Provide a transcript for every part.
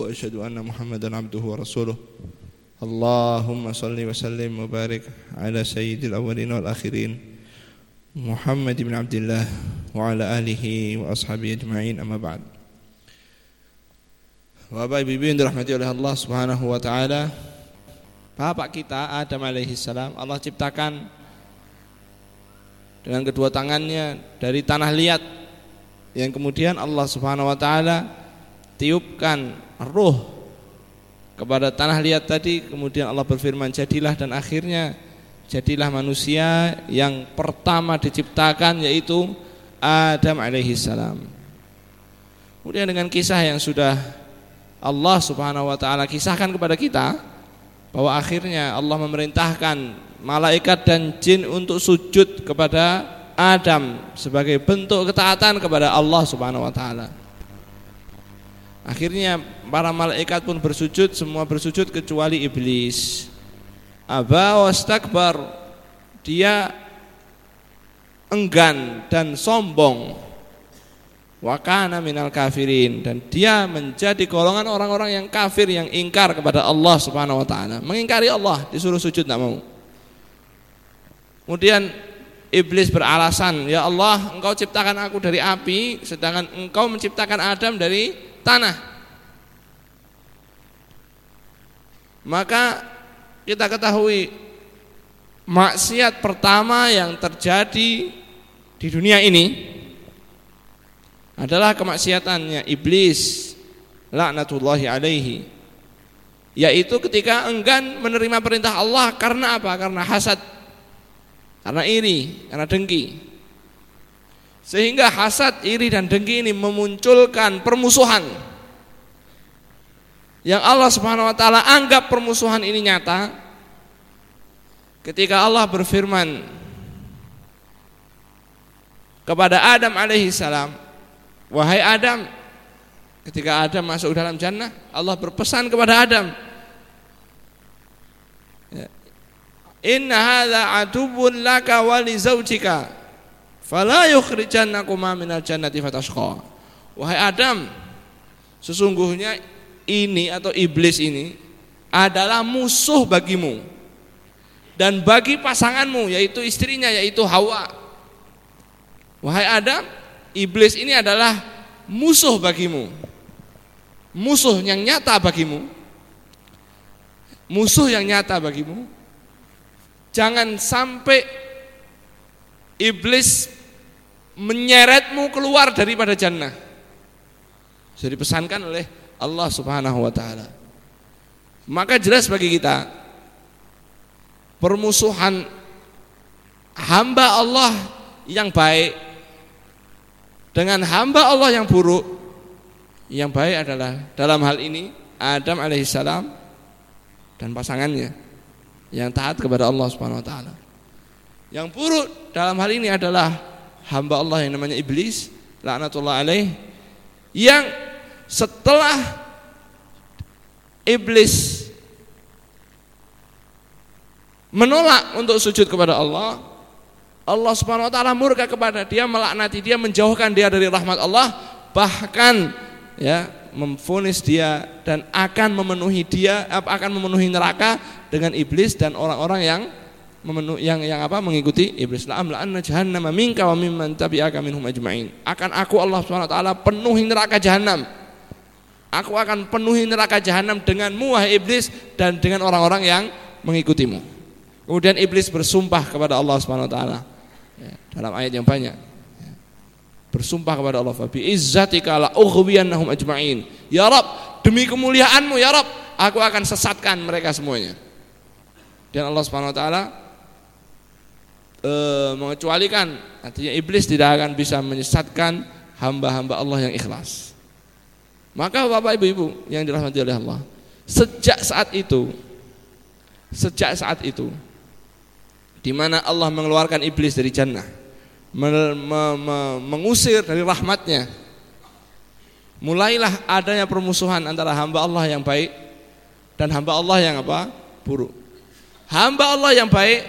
وأشهد أن محمدا عبده ورسوله اللهم صل وسلم وبارك على سيد الأولين والآخرين محمد بن عبد الله وعلى آله وأصحابه أجمعين أما بعد Bapak Ibu yang dirahmati oleh Allah Subhanahu wa taala. Bapak kita Adam alaihi salam Allah ciptakan dengan kedua tangannya dari tanah liat yang kemudian Allah Subhanahu wa taala tiupkan ruh kepada tanah liat tadi kemudian Allah berfirman jadilah dan akhirnya jadilah manusia yang pertama diciptakan yaitu Adam alaihi salam. Kemudian dengan kisah yang sudah Allah Subhanahu wa taala kisahkan kepada kita bahwa akhirnya Allah memerintahkan malaikat dan jin untuk sujud kepada Adam sebagai bentuk ketaatan kepada Allah Subhanahu wa taala. Akhirnya para malaikat pun bersujud, semua bersujud kecuali iblis. Aba wastakbar. Dia enggan dan sombong Wakana minal kafirin dan dia menjadi golongan orang-orang yang kafir yang ingkar kepada Allah Subhanahu wa taala. Mengingkari Allah, disuruh sujud tidak mau. Kemudian iblis beralasan, "Ya Allah, Engkau ciptakan aku dari api sedangkan Engkau menciptakan Adam dari tanah." Maka kita ketahui maksiat pertama yang terjadi di dunia ini adalah kemaksiatannya iblis laknatullahi alaihi yaitu ketika enggan menerima perintah Allah karena apa? Karena hasad. Karena iri, karena dengki. Sehingga hasad, iri dan dengki ini memunculkan permusuhan. Yang Allah Subhanahu wa taala anggap permusuhan ini nyata ketika Allah berfirman kepada Adam alaihi salam Wahai Adam, ketika Adam masuk dalam jannah, Allah berpesan kepada Adam, ya, Inna hadza aduwwun laka wa li zaujika. Fala yukhrijannakuma minal jannati fatashqa. Wahai Adam, sesungguhnya ini atau iblis ini adalah musuh bagimu dan bagi pasanganmu yaitu istrinya yaitu Hawa. Wahai Adam, iblis ini adalah musuh bagimu. Musuh yang nyata bagimu. Musuh yang nyata bagimu. Jangan sampai iblis menyeretmu keluar daripada jannah. Sudah dipesankan oleh Allah Subhanahu wa taala. Maka jelas bagi kita permusuhan hamba Allah yang baik dengan hamba Allah yang buruk yang baik adalah dalam hal ini Adam alaihissalam dan pasangannya yang taat kepada Allah Subhanahu wa taala. Yang buruk dalam hal ini adalah hamba Allah yang namanya iblis laknatullah alaih yang setelah iblis menolak untuk sujud kepada Allah Allah Subhanahu wa taala murka kepada dia, melaknati dia, menjauhkan dia dari rahmat Allah, bahkan ya memfonis dia dan akan memenuhi dia akan memenuhi neraka dengan iblis dan orang-orang yang memenuhi yang yang apa mengikuti iblis. La amla jahannama minka wa mimman tabi'aka minhum ajma'in. Akan aku Allah Subhanahu wa taala penuhi neraka jahanam aku akan penuhi neraka jahanam denganmu wahai iblis dan dengan orang-orang yang mengikutimu. Kemudian iblis bersumpah kepada Allah Subhanahu wa taala. Ya, dalam ayat yang banyak. Ya. bersumpah kepada Allah fa izzatika la ughwiyannahum ajma'in. Ya rab demi kemuliaanmu ya rab aku akan sesatkan mereka semuanya. Dan Allah Subhanahu wa taala e, mengecualikan. Artinya iblis tidak akan bisa menyesatkan hamba-hamba Allah yang ikhlas maka Bapak Ibu-ibu yang dirahmati oleh Allah sejak saat itu sejak saat itu di mana Allah mengeluarkan iblis dari jannah me, me, me, mengusir dari rahmatnya mulailah adanya permusuhan antara hamba Allah yang baik dan hamba Allah yang apa? Buruk. Hamba Allah yang baik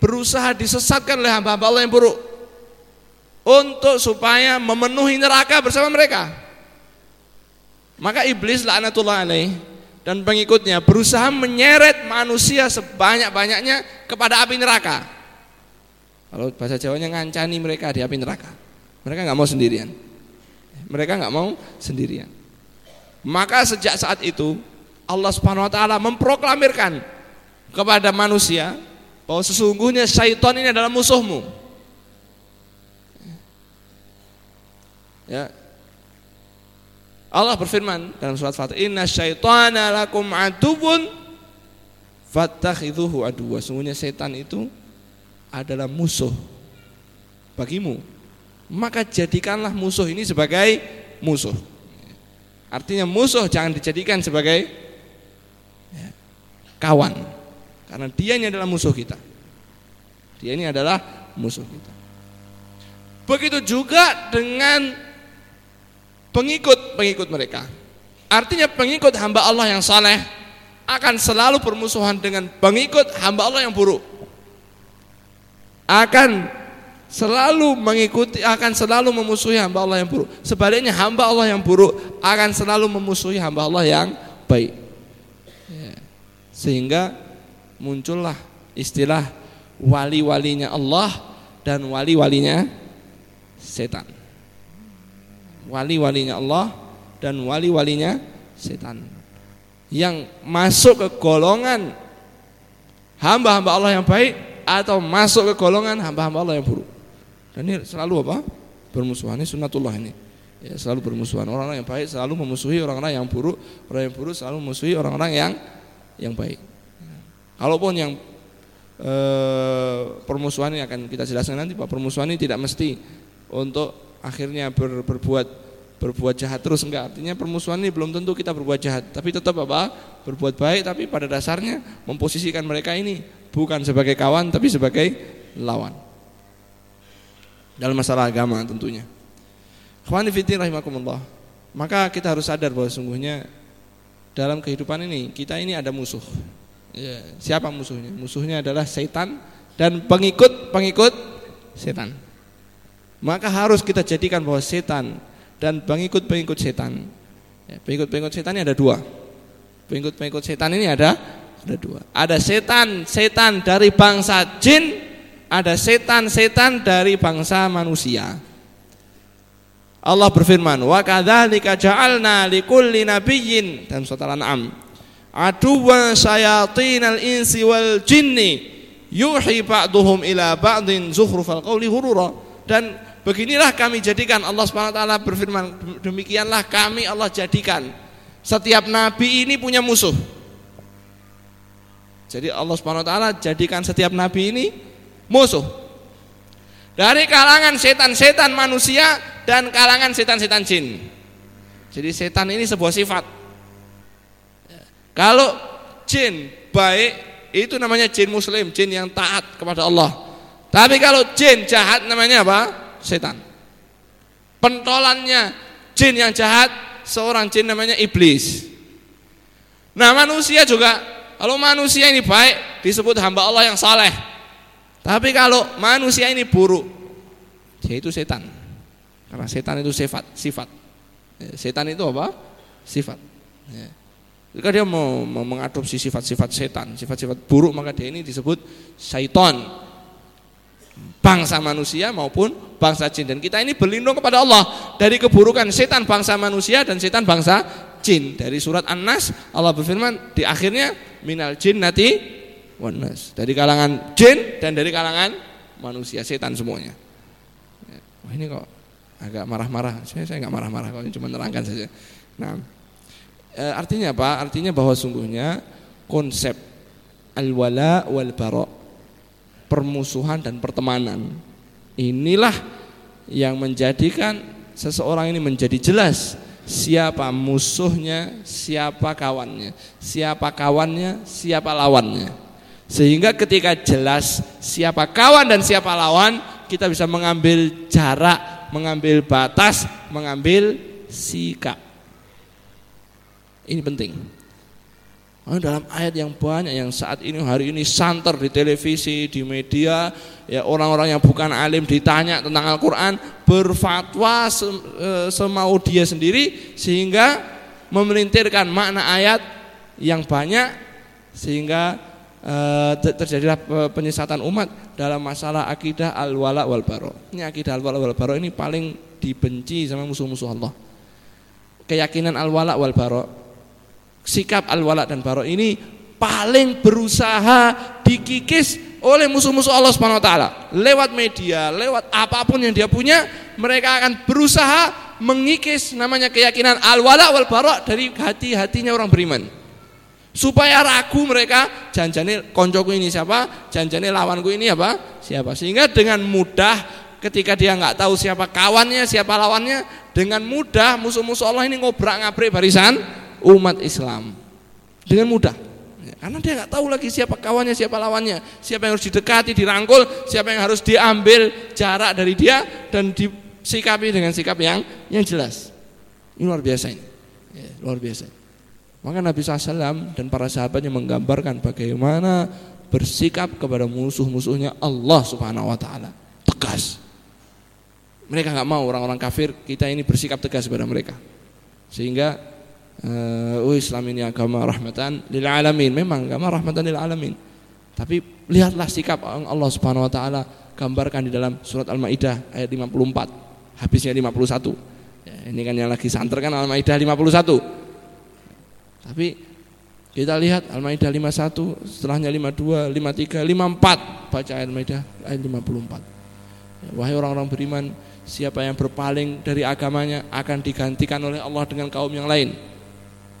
berusaha disesatkan oleh hamba-hamba Allah yang buruk untuk supaya memenuhi neraka bersama mereka maka iblis laknatullah alaih dan pengikutnya berusaha menyeret manusia sebanyak-banyaknya kepada api neraka. Kalau bahasa Jawanya ngancani mereka di api neraka. Mereka nggak mau sendirian. Mereka nggak mau sendirian. Maka sejak saat itu Allah Subhanahu wa taala memproklamirkan kepada manusia bahwa sesungguhnya syaitan ini adalah musuhmu. Ya, Allah berfirman dalam surat Fatih, "Inna syaitana lakum aduwwun fattakhidhuhu aduwwa." Sungguhnya setan itu adalah musuh bagimu. Maka jadikanlah musuh ini sebagai musuh. Artinya musuh jangan dijadikan sebagai ya, kawan. Karena dia ini adalah musuh kita. Dia ini adalah musuh kita. Begitu juga dengan pengikut-pengikut mereka. Artinya pengikut hamba Allah yang saleh akan selalu bermusuhan dengan pengikut hamba Allah yang buruk. Akan selalu mengikuti akan selalu memusuhi hamba Allah yang buruk. Sebaliknya hamba Allah yang buruk akan selalu memusuhi hamba Allah yang baik. Ya. Sehingga muncullah istilah wali-walinya Allah dan wali-walinya setan wali-walinya Allah dan wali-walinya setan yang masuk ke golongan hamba-hamba Allah yang baik atau masuk ke golongan hamba-hamba Allah yang buruk. Dan ini selalu apa? Bermusuhan ini sunnatullah ini. Ya, selalu bermusuhan. Orang-orang yang baik selalu memusuhi orang-orang yang buruk, orang yang buruk selalu memusuhi orang-orang yang yang baik. Kalaupun yang e, permusuhan ini akan kita jelaskan nanti, Pak. Permusuhan ini tidak mesti untuk akhirnya ber, berbuat berbuat jahat terus enggak. Artinya permusuhan ini belum tentu kita berbuat jahat. Tapi tetap apa? Berbuat baik tapi pada dasarnya memposisikan mereka ini bukan sebagai kawan tapi sebagai lawan. Dalam masalah agama tentunya. Khawanifitin rahimakumullah. Maka kita harus sadar bahwa sungguhnya dalam kehidupan ini kita ini ada musuh. Ya, siapa musuhnya? Musuhnya adalah setan dan pengikut pengikut setan maka harus kita jadikan bahwa setan dan pengikut-pengikut setan. Ya, pengikut-pengikut setan ini ada dua. Pengikut-pengikut setan ini ada ada dua. Ada setan-setan dari bangsa jin, ada setan-setan dari bangsa manusia. Allah berfirman, "Wa kadzalika ja'alna likulli nabiyyin" dalam surat Al-An'am, "aduwwan syayatinal insi wal jinni yuhi ba'duhum ila ba'din zukhrufal qawli hurura." Dan Beginilah kami jadikan Allah taala berfirman demikianlah kami Allah jadikan setiap nabi ini punya musuh. Jadi Allah taala jadikan setiap nabi ini musuh. Dari kalangan setan-setan manusia dan kalangan setan-setan jin. Jadi setan ini sebuah sifat. Kalau jin baik itu namanya jin muslim, jin yang taat kepada Allah. Tapi kalau jin jahat namanya apa? Setan. Pentolannya jin yang jahat seorang jin namanya iblis. Nah manusia juga kalau manusia ini baik disebut hamba Allah yang saleh. Tapi kalau manusia ini buruk dia itu setan. Karena setan itu sifat, sifat. Ya, setan itu apa? Sifat. Ya. Jika dia mau, mau mengadopsi sifat-sifat setan, sifat-sifat buruk maka dia ini disebut syaiton bangsa manusia maupun bangsa jin. Dan kita ini berlindung kepada Allah dari keburukan setan bangsa manusia dan setan bangsa jin. Dari surat An-Nas Allah berfirman di akhirnya minal jinnati wanas dari kalangan jin dan dari kalangan manusia setan semuanya. Wah ini kok agak marah-marah. Saya saya nggak marah-marah kok cuma nerangkan saja. Nah e, artinya apa? Artinya bahwa sungguhnya konsep al-wala wal bara' permusuhan dan pertemanan. Inilah yang menjadikan seseorang ini menjadi jelas siapa musuhnya, siapa kawannya, siapa kawannya, siapa lawannya. Sehingga ketika jelas siapa kawan dan siapa lawan, kita bisa mengambil jarak, mengambil batas, mengambil sikap. Ini penting. Oh, dalam ayat yang banyak yang saat ini hari ini santer di televisi, di media, ya orang-orang yang bukan alim ditanya tentang Al-Qur'an, berfatwa e, semau dia sendiri sehingga memelintirkan makna ayat yang banyak sehingga e, terjadilah penyesatan umat dalam masalah akidah al-wala wal baro. Ini akidah al-wala wal baro ini paling dibenci sama musuh-musuh Allah. Keyakinan al-wala wal baro sikap al-wala dan bara ini paling berusaha dikikis oleh musuh-musuh Allah Subhanahu wa taala. Lewat media, lewat apa pun yang dia punya, mereka akan berusaha mengikis namanya keyakinan al-wala wal bara dari hati-hatinya orang beriman. Supaya ragu mereka janjane koncoku ini siapa, janjane lawanku ini apa? Siapa. Sehingga dengan mudah ketika dia nggak tahu siapa kawannya, siapa lawannya, dengan mudah musuh-musuh Allah ini ngobrak-ngabrik barisan umat Islam dengan mudah. Ya, karena dia nggak tahu lagi siapa kawannya, siapa lawannya, siapa yang harus didekati, dirangkul, siapa yang harus diambil jarak dari dia dan disikapi dengan sikap yang yang jelas. Ini luar biasa ini, ya, luar biasa. Maka Nabi SAW dan para sahabatnya menggambarkan bagaimana bersikap kepada musuh-musuhnya Allah Subhanahu Wa Taala tegas. Mereka nggak mau orang-orang kafir kita ini bersikap tegas kepada mereka, sehingga oh Islam ini agama rahmatan lil alamin. Memang agama rahmatan lil alamin. Tapi lihatlah sikap Allah Subhanahu wa taala gambarkan di dalam surat Al-Maidah ayat 54. Habisnya 51. Ya, ini kan yang lagi santer kan Al-Maidah 51. Tapi kita lihat Al-Maidah 51, setelahnya 52, 53, 54 baca Al-Maidah ayat 54. Ya, wahai orang-orang beriman, siapa yang berpaling dari agamanya akan digantikan oleh Allah dengan kaum yang lain.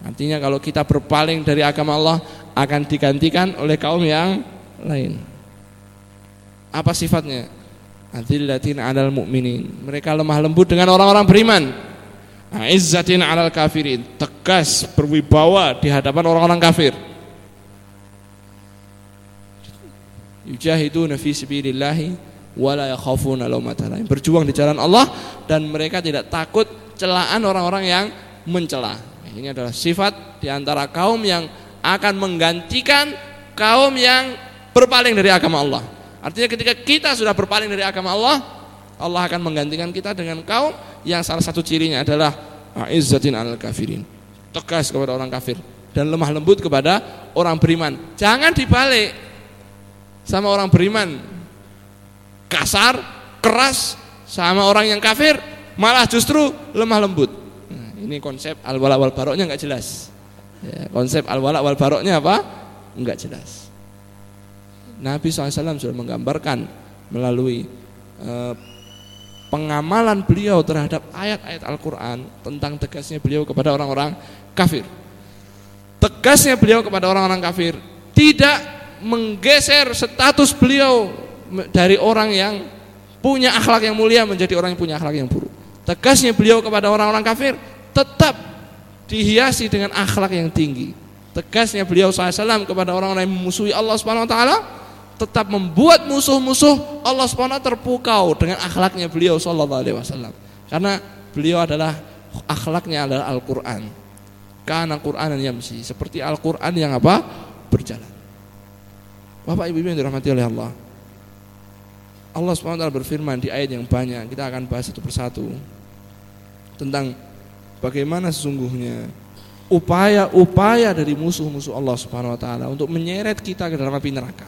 Artinya kalau kita berpaling dari agama Allah akan digantikan oleh kaum yang lain. Apa sifatnya? Adzillatin 'alal mu'minin. Mereka lemah lembut dengan orang-orang beriman. Aizzatin 'alal kafirin. Tegas berwibawa di hadapan orang-orang kafir. Yujahiduna fi sabilillahi wala yakhafuna laumata Berjuang di jalan Allah dan mereka tidak takut celaan orang-orang yang mencela. Ini adalah sifat di antara kaum yang akan menggantikan kaum yang berpaling dari agama Allah. Artinya ketika kita sudah berpaling dari agama Allah, Allah akan menggantikan kita dengan kaum yang salah satu cirinya adalah izzatin al kafirin. Tegas kepada orang kafir dan lemah lembut kepada orang beriman. Jangan dibalik sama orang beriman. Kasar, keras sama orang yang kafir, malah justru lemah lembut. Ini konsep al-wala wal baroknya nggak jelas. Ya, konsep al-wala wal baroknya apa? Enggak jelas. Nabi SAW sudah menggambarkan melalui eh, pengamalan beliau terhadap ayat-ayat Al-Quran tentang tegasnya beliau kepada orang-orang kafir. Tegasnya beliau kepada orang-orang kafir tidak menggeser status beliau dari orang yang punya akhlak yang mulia menjadi orang yang punya akhlak yang buruk. Tegasnya beliau kepada orang-orang kafir tetap dihiasi dengan akhlak yang tinggi. Tegasnya beliau SAW kepada orang-orang yang memusuhi Allah Subhanahu Wa Taala tetap membuat musuh-musuh Allah Subhanahu terpukau dengan akhlaknya beliau Sallallahu Alaihi Wasallam. Karena beliau adalah akhlaknya adalah Al-Quran. Karena Quran yang yamsi seperti Al-Quran yang apa berjalan. Bapak Ibu yang dirahmati oleh Allah. Allah SWT berfirman di ayat yang banyak Kita akan bahas satu persatu Tentang bagaimana sesungguhnya upaya-upaya dari musuh-musuh Allah Subhanahu wa taala untuk menyeret kita ke dalam api neraka.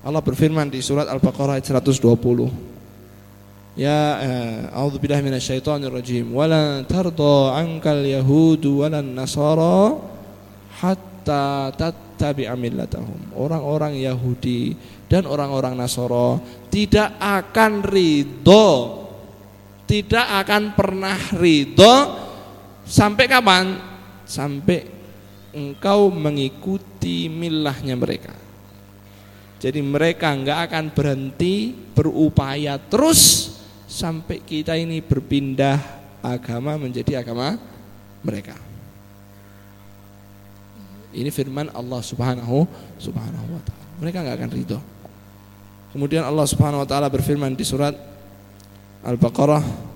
Allah berfirman di surat Al-Baqarah ayat 120. Ya eh, a'udzubillahi minasyaitonir rajim. Wala tarda 'ankal yahudu walan nasara hatta tattabi'a millatahum. Orang-orang Yahudi dan orang-orang Nasara tidak akan ridho tidak akan pernah ridho Sampai kapan? Sampai engkau mengikuti milahnya mereka. Jadi mereka enggak akan berhenti berupaya terus sampai kita ini berpindah agama menjadi agama mereka. Ini firman Allah Subhanahu Subhanahu wa taala. Mereka nggak akan ridho. Kemudian Allah Subhanahu wa taala berfirman di surat Al-Baqarah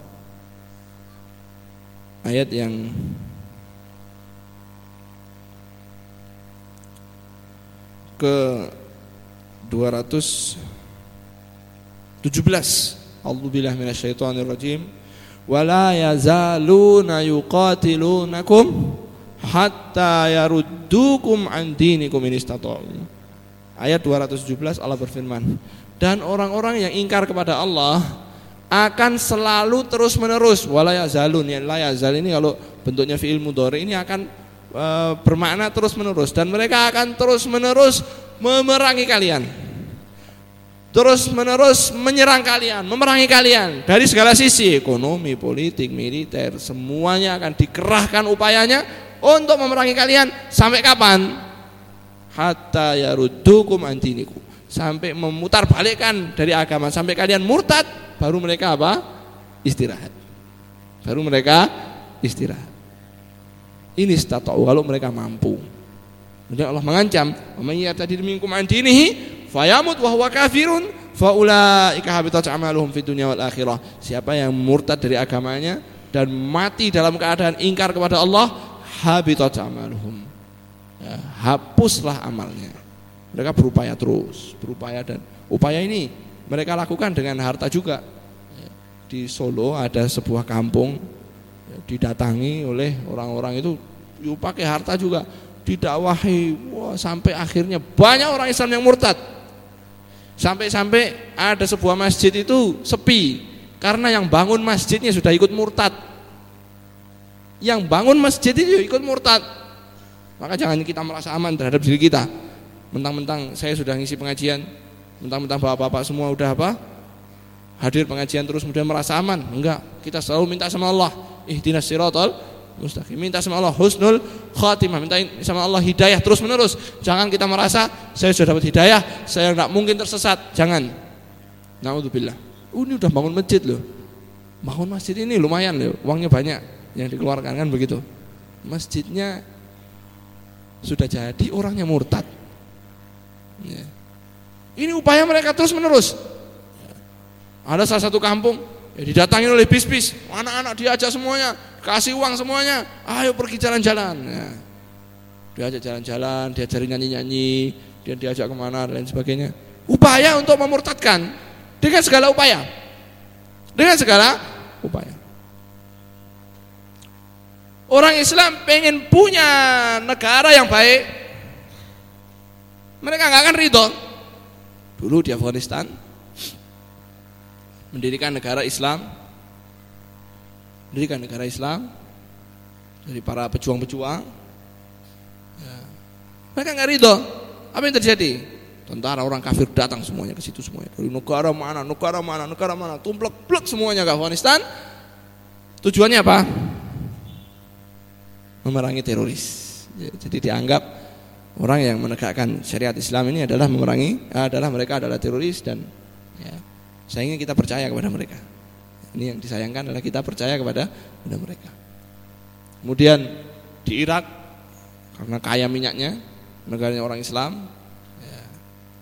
ayat yang ke 217 A'udzubillahi minasyaitonir rajim wala yazaluna yuqatilunakum hatta yaruddukum an dinikum in ayat 217 Allah berfirman dan orang-orang yang ingkar kepada Allah akan selalu terus menerus wala yazalun ya la yazal ini kalau bentuknya fiil mudhari ini akan e, bermakna terus menerus dan mereka akan terus menerus memerangi kalian. Terus menerus menyerang kalian, memerangi kalian dari segala sisi, ekonomi, politik, militer, semuanya akan dikerahkan upayanya untuk memerangi kalian sampai kapan? Hatta yaruddukum antiniku. Sampai memutar balikkan dari agama sampai kalian murtad, baru mereka apa? Istirahat. Baru mereka istirahat. Ini statau kalau mereka mampu. Kemudian Allah mengancam, "Man tadi minkum an dinihi fayamut wa kafirun faulaika habitat amaluhum fid dunya wal akhirah." Siapa yang murtad dari agamanya dan mati dalam keadaan ingkar kepada Allah, habitat amaluhum. Ya, hapuslah amalnya. Mereka berupaya terus, berupaya dan upaya ini mereka lakukan dengan harta juga. Ya, di Solo ada sebuah kampung didatangi oleh orang-orang itu yuk pakai harta juga. Didakwahi wah, sampai akhirnya banyak orang Islam yang murtad. Sampai-sampai ada sebuah masjid itu sepi karena yang bangun masjidnya sudah ikut murtad. Yang bangun masjid itu ikut murtad. Maka jangan kita merasa aman terhadap diri kita. Mentang-mentang saya sudah ngisi pengajian mentang-mentang bapak-bapak semua udah apa hadir pengajian terus kemudian merasa aman enggak kita selalu minta sama Allah ihdinas siratal mustaqim. Minta sama Allah husnul khatimah, minta sama Allah hidayah terus menerus. Jangan kita merasa saya sudah dapat hidayah, saya tidak mungkin tersesat. Jangan. Nauzubillah. Oh, ini udah bangun masjid loh. Bangun masjid ini lumayan loh, uangnya banyak yang dikeluarkan kan begitu. Masjidnya sudah jadi orangnya murtad. Ya. Ini upaya mereka terus menerus. Ada salah satu kampung ya, didatangi oleh bis-bis, anak-anak diajak semuanya, kasih uang semuanya, ayo pergi jalan-jalan. Ya. Diajak jalan-jalan, diajari nyanyi-nyanyi, dia diajak ke mana dan lain sebagainya. Upaya untuk memurtadkan dengan segala upaya, dengan segala upaya. Orang Islam pengen punya negara yang baik, mereka nggak akan ridho. Dulu di Afghanistan, mendirikan negara Islam, mendirikan negara Islam dari para pejuang-pejuang. Ya. Mereka nggak ridho. Apa yang terjadi? Tentara orang kafir datang semuanya ke situ semuanya. Dari negara mana, negara mana, negara mana, tumplek-plek semuanya ke Afghanistan. Tujuannya apa? Memerangi teroris. Ya, jadi dianggap orang yang menegakkan syariat Islam ini adalah memerangi, adalah mereka adalah teroris dan ya, saya ingin kita percaya kepada mereka. Ini yang disayangkan adalah kita percaya kepada, kepada mereka. Kemudian di Irak karena kaya minyaknya, negaranya orang Islam, ya,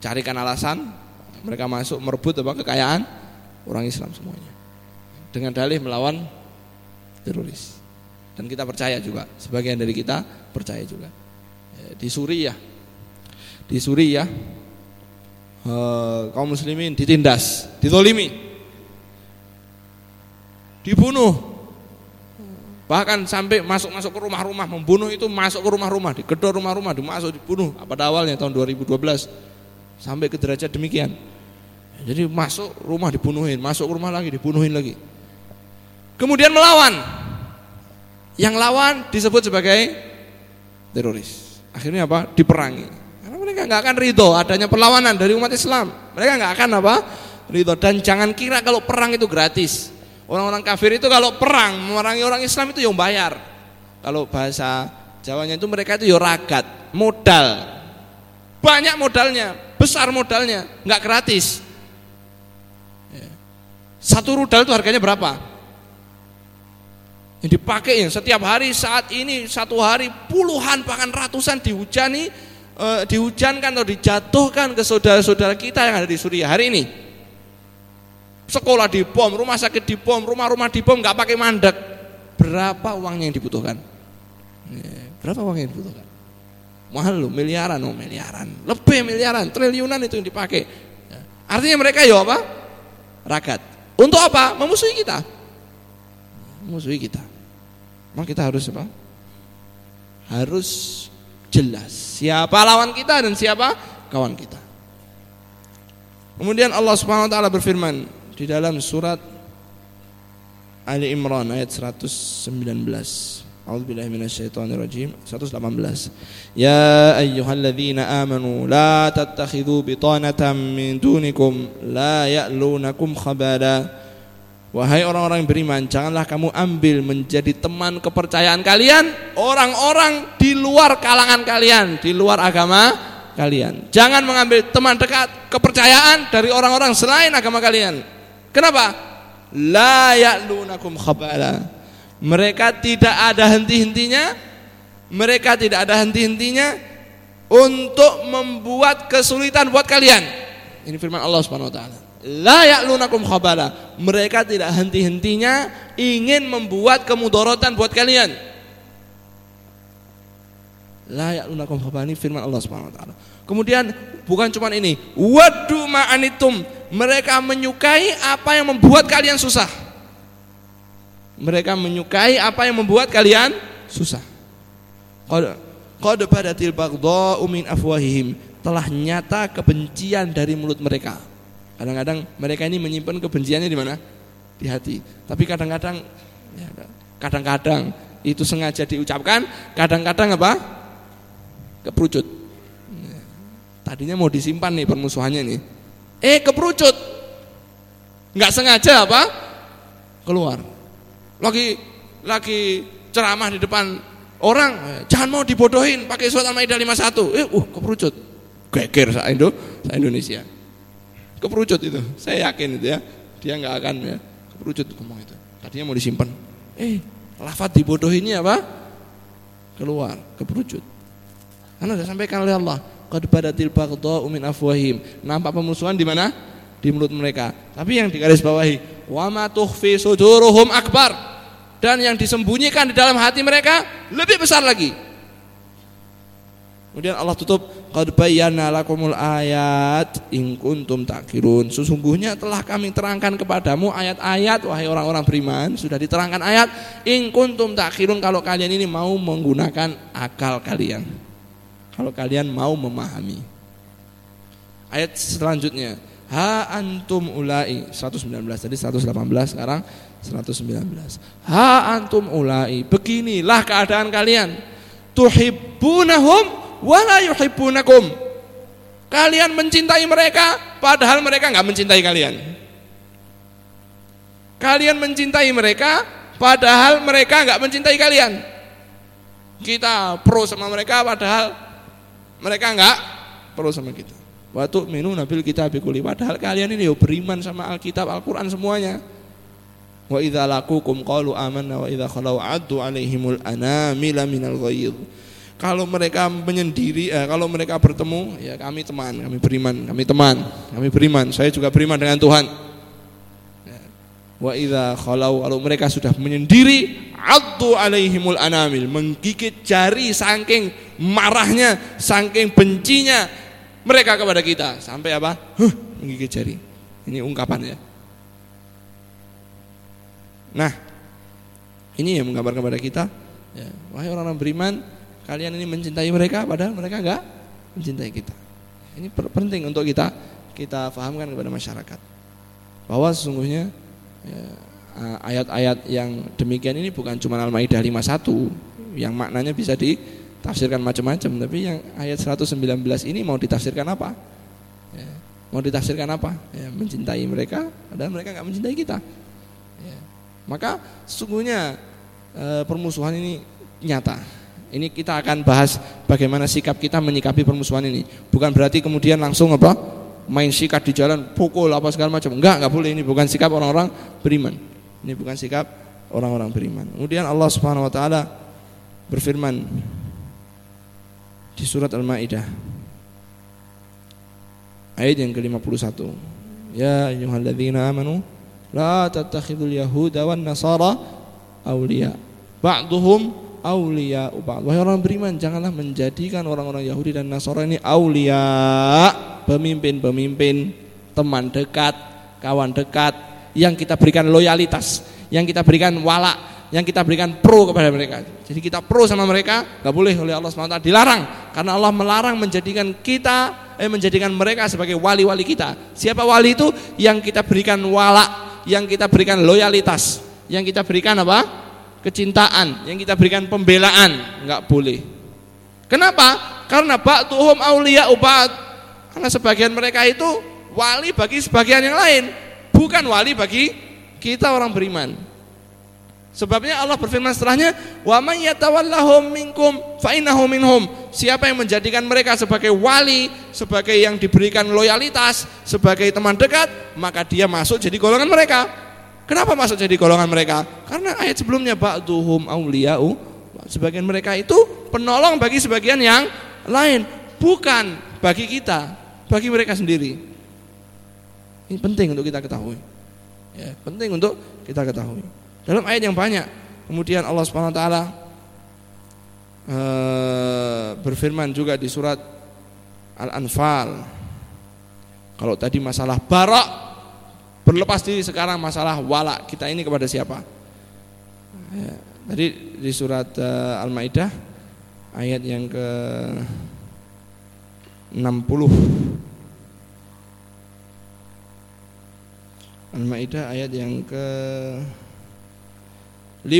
carikan alasan mereka masuk merebut apa kekayaan orang Islam semuanya. Dengan dalih melawan teroris. Dan kita percaya juga, sebagian dari kita percaya juga. Ya, di Suriah, di Suriah Eh, kaum muslimin ditindas, ditolimi, dibunuh, bahkan sampai masuk-masuk ke rumah-rumah, membunuh itu masuk ke rumah-rumah, digedor rumah-rumah, dimasuk, dibunuh. Pada awalnya tahun 2012 sampai ke derajat demikian. Jadi masuk rumah dibunuhin, masuk rumah lagi dibunuhin lagi. Kemudian melawan. Yang lawan disebut sebagai teroris. Akhirnya apa? Diperangi mereka nggak akan ridho adanya perlawanan dari umat Islam. Mereka nggak akan apa? Ridho. Dan jangan kira kalau perang itu gratis. Orang-orang kafir itu kalau perang memerangi orang Islam itu yang bayar. Kalau bahasa Jawanya itu mereka itu ya ragat, modal. Banyak modalnya, besar modalnya, nggak gratis. Ya. Satu rudal itu harganya berapa? Yang dipakai setiap hari saat ini satu hari puluhan bahkan ratusan dihujani eh, dihujankan atau dijatuhkan ke saudara-saudara kita yang ada di Suriah hari ini. Sekolah dibom, rumah sakit dibom, rumah-rumah dibom nggak pakai mandek. Berapa uangnya yang dibutuhkan? Ya, berapa uang yang dibutuhkan? Mahal loh, miliaran, oh miliaran, lebih miliaran, triliunan itu yang dipakai. Ya. Artinya mereka ya apa? Ragat. Untuk apa? Memusuhi kita. Memusuhi kita. Maka kita harus apa? Harus jelas siapa lawan kita dan siapa kawan kita. Kemudian Allah Subhanahu wa taala berfirman di dalam surat Ali Imran ayat 119. A'udzubillahi minasyaitonirrajim 118. Ya ayyuhalladzina amanu la tattakhidhu bitanatan min dunikum la ya'lunakum khabala. Wahai orang-orang yang beriman, janganlah kamu ambil menjadi teman kepercayaan kalian orang-orang di luar kalangan kalian, di luar agama kalian. Jangan mengambil teman dekat kepercayaan dari orang-orang selain agama kalian. Kenapa? La ya'lunakum khabala. Mereka tidak ada henti-hentinya, mereka tidak ada henti-hentinya untuk membuat kesulitan buat kalian. Ini firman Allah Subhanahu wa taala la ya'lunakum khabala. Mereka tidak henti-hentinya ingin membuat kemudorotan buat kalian. La ya'lunakum khabala ini firman Allah Subhanahu wa taala. Kemudian bukan cuma ini, wadu ma'anitum. Mereka menyukai apa yang membuat kalian susah. Mereka menyukai apa yang membuat kalian susah. Qad qad badatil baghdha'u min afwahihim. Telah nyata kebencian dari mulut mereka Kadang-kadang mereka ini menyimpan kebenciannya di mana? Di hati. Tapi kadang-kadang ya, kadang-kadang itu sengaja diucapkan, kadang-kadang apa? Keperucut. Tadinya mau disimpan nih permusuhannya nih. Eh keperucut. Nggak sengaja apa? Keluar. Lagi lagi ceramah di depan orang, eh, jangan mau dibodohin pakai surat Al-Maidah 51. Eh, uh, keperucut. Geger sa Indo, sa Indonesia keperucut itu. Saya yakin itu ya. Dia nggak akan ya. Keperucut ngomong itu. Tadinya mau disimpan. Eh lafat ini apa? Keluar. Keperucut. Karena sudah sampaikan oleh Allah. Qad badatil baghdha'u min afwahim nampak pemusuhan di mana? Di mulut mereka. Tapi yang digaris bawahi wa ma tukhfi akbar. Dan yang disembunyikan di dalam hati mereka lebih besar lagi Kemudian Allah tutup qad bayyana lakumul ayat in kuntum takirun. Sesungguhnya telah kami terangkan kepadamu ayat-ayat wahai orang-orang beriman, sudah diterangkan ayat in kuntum takirun kalau kalian ini mau menggunakan akal kalian. Kalau kalian mau memahami. Ayat selanjutnya, ha antum ulai 119 tadi 118 sekarang 119. Ha antum ulai, beginilah keadaan kalian. Tuhibbunahum wala yuhibbunakum. Kalian mencintai mereka padahal mereka nggak mencintai kalian. Kalian mencintai mereka padahal mereka nggak mencintai kalian. Kita pro sama mereka padahal mereka nggak pro sama kita. Waktu minu nabil kita bikuli padahal kalian ini beriman sama Alkitab, Al-Qur'an semuanya. Wa idza laqukum qalu amanna wa idza khalau addu alaihimul anamila minal ghaidh kalau mereka menyendiri, eh, kalau mereka bertemu, ya kami teman, kami beriman, kami teman, kami beriman. Saya juga beriman dengan Tuhan. Ya. Wa idza khalau kalau mereka sudah menyendiri, addu alaihimul anamil, menggigit jari saking marahnya, saking bencinya mereka kepada kita. Sampai apa? Huh, menggigit jari. Ini ungkapan ya. Nah, ini yang menggambar kepada kita, ya, wahai orang-orang beriman, kalian ini mencintai mereka padahal mereka enggak mencintai kita. Ini penting untuk kita kita fahamkan kepada masyarakat bahwa sesungguhnya ya, ayat-ayat yang demikian ini bukan cuma Al-Maidah 51 yang maknanya bisa ditafsirkan macam-macam tapi yang ayat 119 ini mau ditafsirkan apa? Ya, mau ditafsirkan apa? Ya, mencintai mereka padahal mereka nggak mencintai kita. Maka sesungguhnya e, permusuhan ini nyata ini kita akan bahas bagaimana sikap kita menyikapi permusuhan ini. Bukan berarti kemudian langsung apa? main sikat di jalan, pukul apa segala macam. Enggak, enggak boleh. Ini bukan sikap orang-orang beriman. Ini bukan sikap orang-orang beriman. Kemudian Allah Subhanahu wa taala berfirman di surat Al-Maidah ayat yang ke-51. Ya ayyuhalladzina amanu la tattakhidul yahuda wan nasara awliya. Ba'duhum ba'd. Wahai orang beriman, janganlah menjadikan orang-orang Yahudi dan Nasara ini awliya, pemimpin-pemimpin, teman dekat, kawan dekat yang kita berikan loyalitas, yang kita berikan wala, yang kita berikan pro kepada mereka. Jadi kita pro sama mereka, nggak boleh oleh Allah SWT dilarang karena Allah melarang menjadikan kita eh menjadikan mereka sebagai wali-wali kita. Siapa wali itu? Yang kita berikan wala, yang kita berikan loyalitas, yang kita berikan apa? Kecintaan, yang kita berikan pembelaan, nggak boleh. Kenapa? Karena ba'duhum auliya ubat. Karena sebagian mereka itu wali bagi sebagian yang lain, bukan wali bagi kita orang beriman. Sebabnya Allah berfirman setelahnya, "Wa may yatawallahum minkum fa innahu minhum." Siapa yang menjadikan mereka sebagai wali, sebagai yang diberikan loyalitas, sebagai teman dekat, maka dia masuk jadi golongan mereka. Kenapa masuk jadi golongan mereka? Karena ayat sebelumnya ba'duhum auliya'u, sebagian mereka itu penolong bagi sebagian yang lain, bukan bagi kita, bagi mereka sendiri. Ini penting untuk kita ketahui. Ya, penting untuk kita ketahui. Dalam ayat yang banyak. Kemudian Allah Subhanahu wa taala eh, berfirman juga di surat Al-Anfal. Kalau tadi masalah barak berlepas diri sekarang masalah wala kita ini kepada siapa? Ya, tadi di surat uh, Al-Maidah ayat yang ke 60 Al-Maidah ayat yang ke 55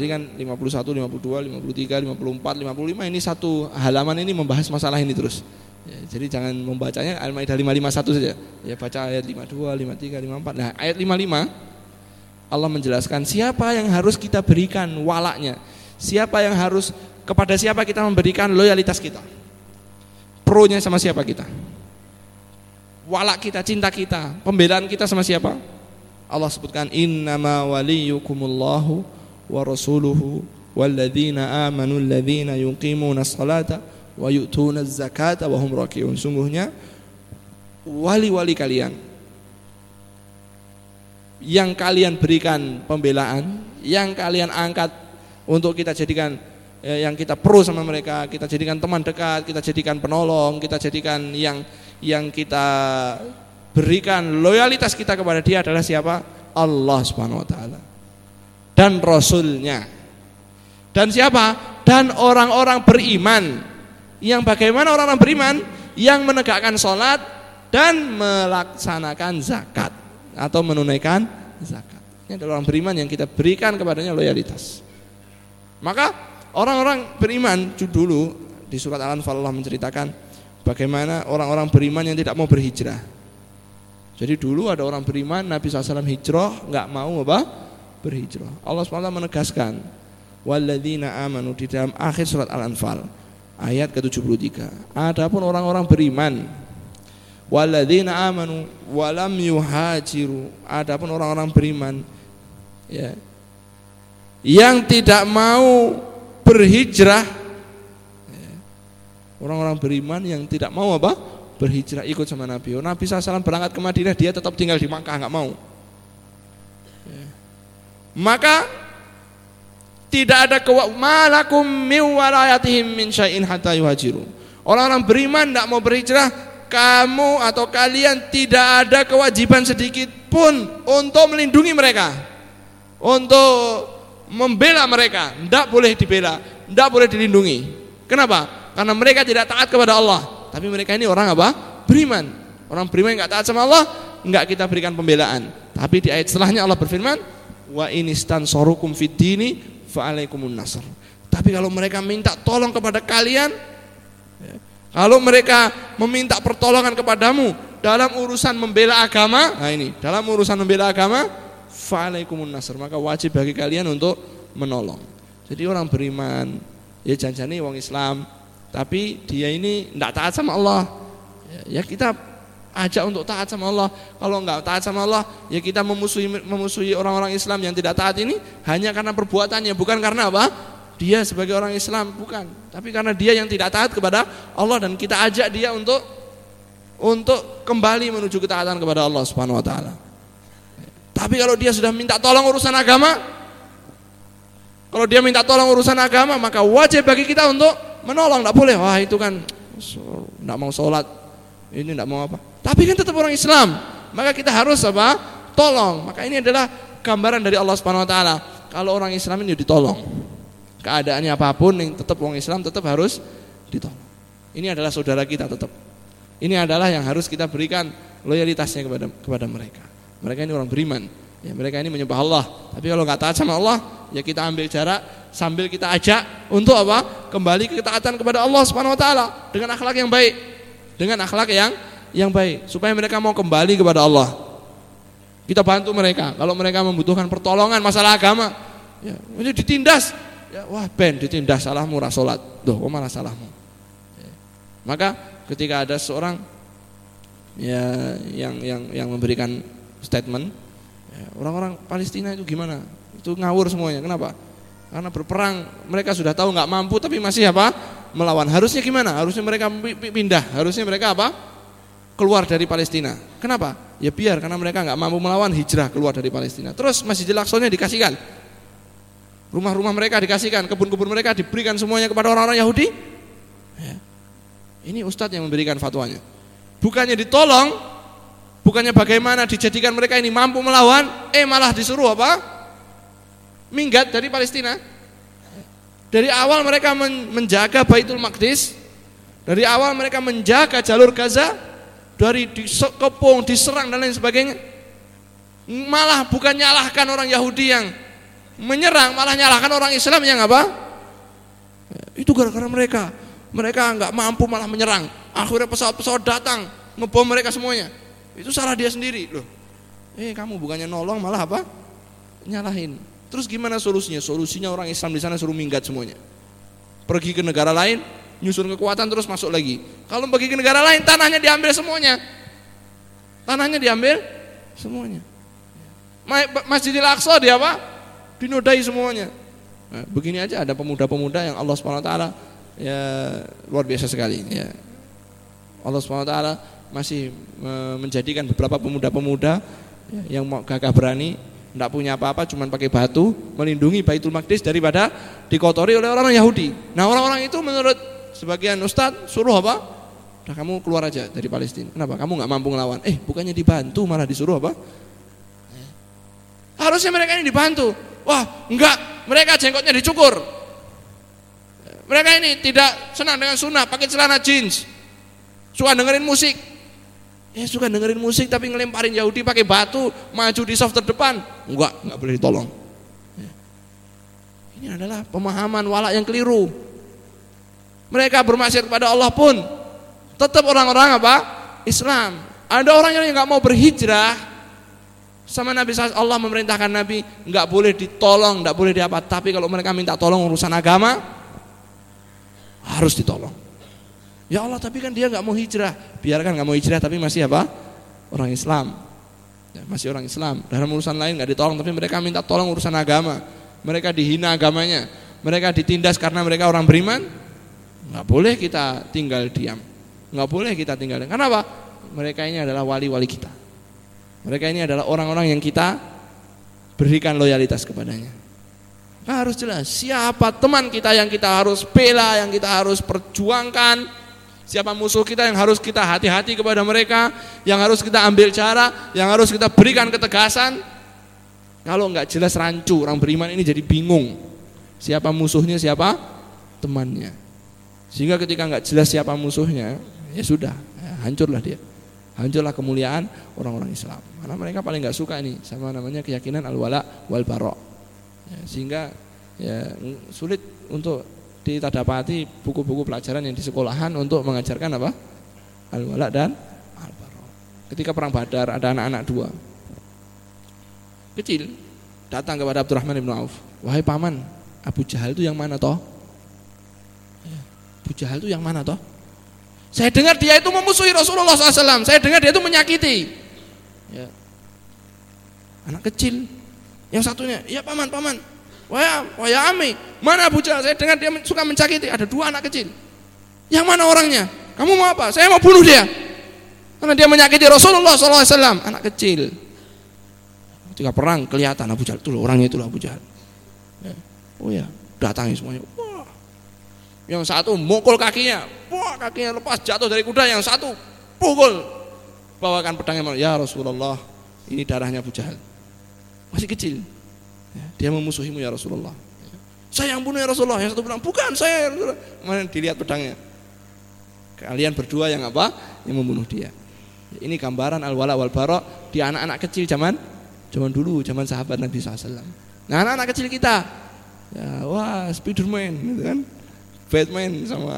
jadi kan 51, 52, 53, 54, 55 ini satu halaman ini membahas masalah ini terus. Ya, jadi jangan membacanya Al-Maidah 551 saja. Ya baca ayat 52, 53, 54. Nah, ayat 55 Allah menjelaskan siapa yang harus kita berikan walaknya. Siapa yang harus kepada siapa kita memberikan loyalitas kita. Pronya sama siapa kita. Walak kita, cinta kita, pembelaan kita sama siapa? Allah sebutkan innama waliyukumullahu wa rasuluhu walladzina amanu alladzina yuqimuna salata wa yu'tuna zakata wa hum rakiun. Sungguhnya wali-wali kalian yang kalian berikan pembelaan, yang kalian angkat untuk kita jadikan eh, yang kita pro sama mereka, kita jadikan teman dekat, kita jadikan penolong, kita jadikan yang yang kita berikan loyalitas kita kepada dia adalah siapa? Allah Subhanahu wa taala. Dan rasulnya. Dan siapa? Dan orang-orang beriman. Yang bagaimana orang-orang beriman? Yang menegakkan sholat dan melaksanakan zakat atau menunaikan zakat. Ini adalah orang beriman yang kita berikan kepadanya loyalitas. Maka orang-orang beriman dulu di surat Al-Anfal Allah menceritakan bagaimana orang-orang beriman yang tidak mau berhijrah. Jadi dulu ada orang beriman, Nabi SAW hijrah, nggak mau apa? Berhijrah. Allah SWT menegaskan, Walladzina amanu di dalam akhir surat Al-Anfal ayat ke-73. Adapun orang-orang beriman, walladzina amanu walam yuhajiru. Adapun orang-orang beriman ya yang tidak mau berhijrah ya, orang-orang beriman yang tidak mau apa? berhijrah ikut sama Nabi. Oh, Nabi SAW berangkat ke Madinah, dia tetap tinggal di Makkah, nggak mau. Ya. Maka tidak ada malakum miwalayatihim min syai'in hatta yuhajiru. Orang-orang beriman tidak mau berhijrah, kamu atau kalian tidak ada kewajiban sedikit pun untuk melindungi mereka. Untuk membela mereka, tidak boleh dibela, tidak boleh dilindungi. Kenapa? Karena mereka tidak taat kepada Allah. Tapi mereka ini orang apa? Beriman. Orang beriman nggak taat sama Allah, nggak kita berikan pembelaan. Tapi di ayat setelahnya Allah berfirman, wa inistan sorukum fid dini fa'alaikumun nasr. Tapi kalau mereka minta tolong kepada kalian, ya, kalau mereka meminta pertolongan kepadamu dalam urusan membela agama, nah ini, dalam urusan membela agama, fa'alaikumun nasr, maka wajib bagi kalian untuk menolong. Jadi orang beriman, ya janjani wong Islam, tapi dia ini tidak taat sama Allah. Ya, ya kita ajak untuk taat sama Allah. Kalau enggak taat sama Allah, ya kita memusuhi memusuhi orang-orang Islam yang tidak taat ini hanya karena perbuatannya, bukan karena apa? Dia sebagai orang Islam, bukan. Tapi karena dia yang tidak taat kepada Allah dan kita ajak dia untuk untuk kembali menuju ketaatan kepada Allah Subhanahu wa taala. Tapi kalau dia sudah minta tolong urusan agama, kalau dia minta tolong urusan agama, maka wajib bagi kita untuk menolong. Tidak boleh, wah itu kan tidak mau sholat, ini tidak mau apa. Tapi kan tetap orang Islam, maka kita harus apa? Tolong. Maka ini adalah gambaran dari Allah Subhanahu Wa Taala. Kalau orang Islam ini ditolong, keadaannya apa pun, yang tetap orang Islam tetap harus ditolong. Ini adalah saudara kita tetap. Ini adalah yang harus kita berikan loyalitasnya kepada kepada mereka. Mereka ini orang beriman. Ya, mereka ini menyembah Allah. Tapi kalau nggak taat sama Allah, ya kita ambil jarak sambil kita ajak untuk apa? Kembali ke ketaatan kepada Allah Subhanahu wa taala dengan akhlak yang baik. Dengan akhlak yang yang baik supaya mereka mau kembali kepada Allah. Kita bantu mereka kalau mereka membutuhkan pertolongan masalah agama. Ya, ini ditindas. Ya, wah ben ditindas salahmu ora salat. Duh, kok malah salahmu. Ya. Maka ketika ada seorang ya yang yang yang memberikan statement ya, orang-orang Palestina itu gimana? Itu ngawur semuanya. Kenapa? Karena berperang mereka sudah tahu nggak mampu tapi masih apa? Melawan. Harusnya gimana? Harusnya mereka pindah. Harusnya mereka apa? Keluar dari Palestina. Kenapa? Ya biar karena mereka nggak mampu melawan hijrah keluar dari Palestina. Terus masih Aqsa-nya dikasihkan. Rumah-rumah mereka dikasihkan, kebun-kebun mereka diberikan semuanya kepada orang-orang Yahudi. Ya. Ini ustadz yang memberikan fatwanya. Bukannya ditolong, bukannya bagaimana dijadikan mereka ini mampu melawan, eh malah disuruh apa? minggat dari Palestina. Dari awal mereka menjaga Baitul Maqdis, dari awal mereka menjaga jalur Gaza, dari dikepung, diserang dan lain sebagainya. Malah bukan nyalahkan orang Yahudi yang menyerang, malah nyalahkan orang Islam yang apa? Itu gara-gara mereka. Mereka nggak mampu malah menyerang. Akhirnya pesawat-pesawat datang, ngebom mereka semuanya. Itu salah dia sendiri loh. Eh kamu bukannya nolong malah apa? Nyalahin. Terus gimana solusinya? Solusinya orang Islam di sana suruh minggat semuanya. Pergi ke negara lain, nyusun kekuatan terus masuk lagi. Kalau pergi ke negara lain, tanahnya diambil semuanya. Tanahnya diambil semuanya. Masjidil Aqsa dia apa? Dinodai semuanya. Nah, begini aja ada pemuda-pemuda yang Allah Subhanahu wa taala ya luar biasa sekali ya. Allah Subhanahu wa taala masih menjadikan beberapa pemuda-pemuda yang mau gagah berani tidak punya apa-apa cuma pakai batu melindungi Baitul Maqdis daripada dikotori oleh orang Yahudi. Nah orang-orang itu menurut sebagian ustadz suruh apa? Nah, kamu keluar aja dari Palestina. Kenapa? Kamu nggak mampu ngelawan. Eh bukannya dibantu malah disuruh apa? Harusnya mereka ini dibantu. Wah enggak, mereka jengkotnya dicukur. Mereka ini tidak senang dengan sunnah, pakai celana jeans, suka dengerin musik, Ya suka dengerin musik tapi ngelemparin Yahudi pakai batu, maju di soft terdepan. Enggak, enggak boleh ditolong. Ya. Ini adalah pemahaman walak yang keliru. Mereka bermaksiat kepada Allah pun tetap orang-orang apa? Islam. Ada orang yang nggak mau berhijrah sama Nabi Allah memerintahkan Nabi nggak boleh ditolong, nggak boleh diapa. Tapi kalau mereka minta tolong urusan agama harus ditolong. Ya Allah tapi kan dia nggak mau hijrah. Biarkan nggak mau hijrah tapi masih apa? Orang Islam. Ya, masih orang Islam. Dalam urusan lain nggak ditolong tapi mereka minta tolong urusan agama. Mereka dihina agamanya. Mereka ditindas karena mereka orang beriman. Nggak boleh kita tinggal diam. Nggak boleh kita tinggal diam. Kenapa? Mereka ini adalah wali-wali kita. Mereka ini adalah orang-orang yang kita berikan loyalitas kepadanya. Harus jelas siapa teman kita yang kita harus bela, yang kita harus perjuangkan, Siapa musuh kita yang harus kita hati-hati kepada mereka, yang harus kita ambil cara, yang harus kita berikan ketegasan. Kalau nggak jelas rancu, orang beriman ini jadi bingung. Siapa musuhnya, siapa temannya. Sehingga ketika nggak jelas siapa musuhnya, ya sudah, ya, hancurlah dia. Hancurlah kemuliaan orang-orang Islam. Karena mereka paling nggak suka ini sama namanya keyakinan al-wala wal barok. Ya, sehingga ya sulit untuk ditadapati buku-buku pelajaran yang di sekolahan untuk mengajarkan apa? Al-wala dan al-bara. Ketika perang Badar ada anak-anak dua. Kecil datang kepada Abdurrahman bin Auf. Wahai paman, Abu Jahal itu yang mana toh? Abu Jahal itu yang mana toh? Saya dengar dia itu memusuhi Rasulullah SAW. Saya dengar dia itu menyakiti. Ya. Anak kecil. Yang satunya, ya paman, paman. Wah, wah ya Ami, mana Abu Jahal? Saya dengar dia suka mencakiti. Ada dua anak kecil. Yang mana orangnya? Kamu mau apa? Saya mau bunuh dia. Karena dia menyakiti Rasulullah SAW. Anak kecil. Ketika perang kelihatan Abu Jahal itu loh, orangnya itu loh Abu Jahal. Ya. Oh ya, datangi semuanya. Wah. Yang satu mukul kakinya, wah kakinya lepas jatuh dari kuda. Yang satu pukul, bawakan pedangnya. Ya Rasulullah, ini darahnya Abu Jahal. Masih kecil. Ya, dia memusuhimu ya Rasulullah. Saya yang bunuh ya Rasulullah. Yang satu bilang bukan saya. Ya Kemudian dilihat pedangnya. Kalian berdua yang apa? Yang membunuh dia. Ini gambaran al-wala wal bara di anak-anak kecil zaman zaman dulu, zaman sahabat Nabi SAW. Nah anak-anak kecil kita, ya, wah Spiderman gitu kan, Batman sama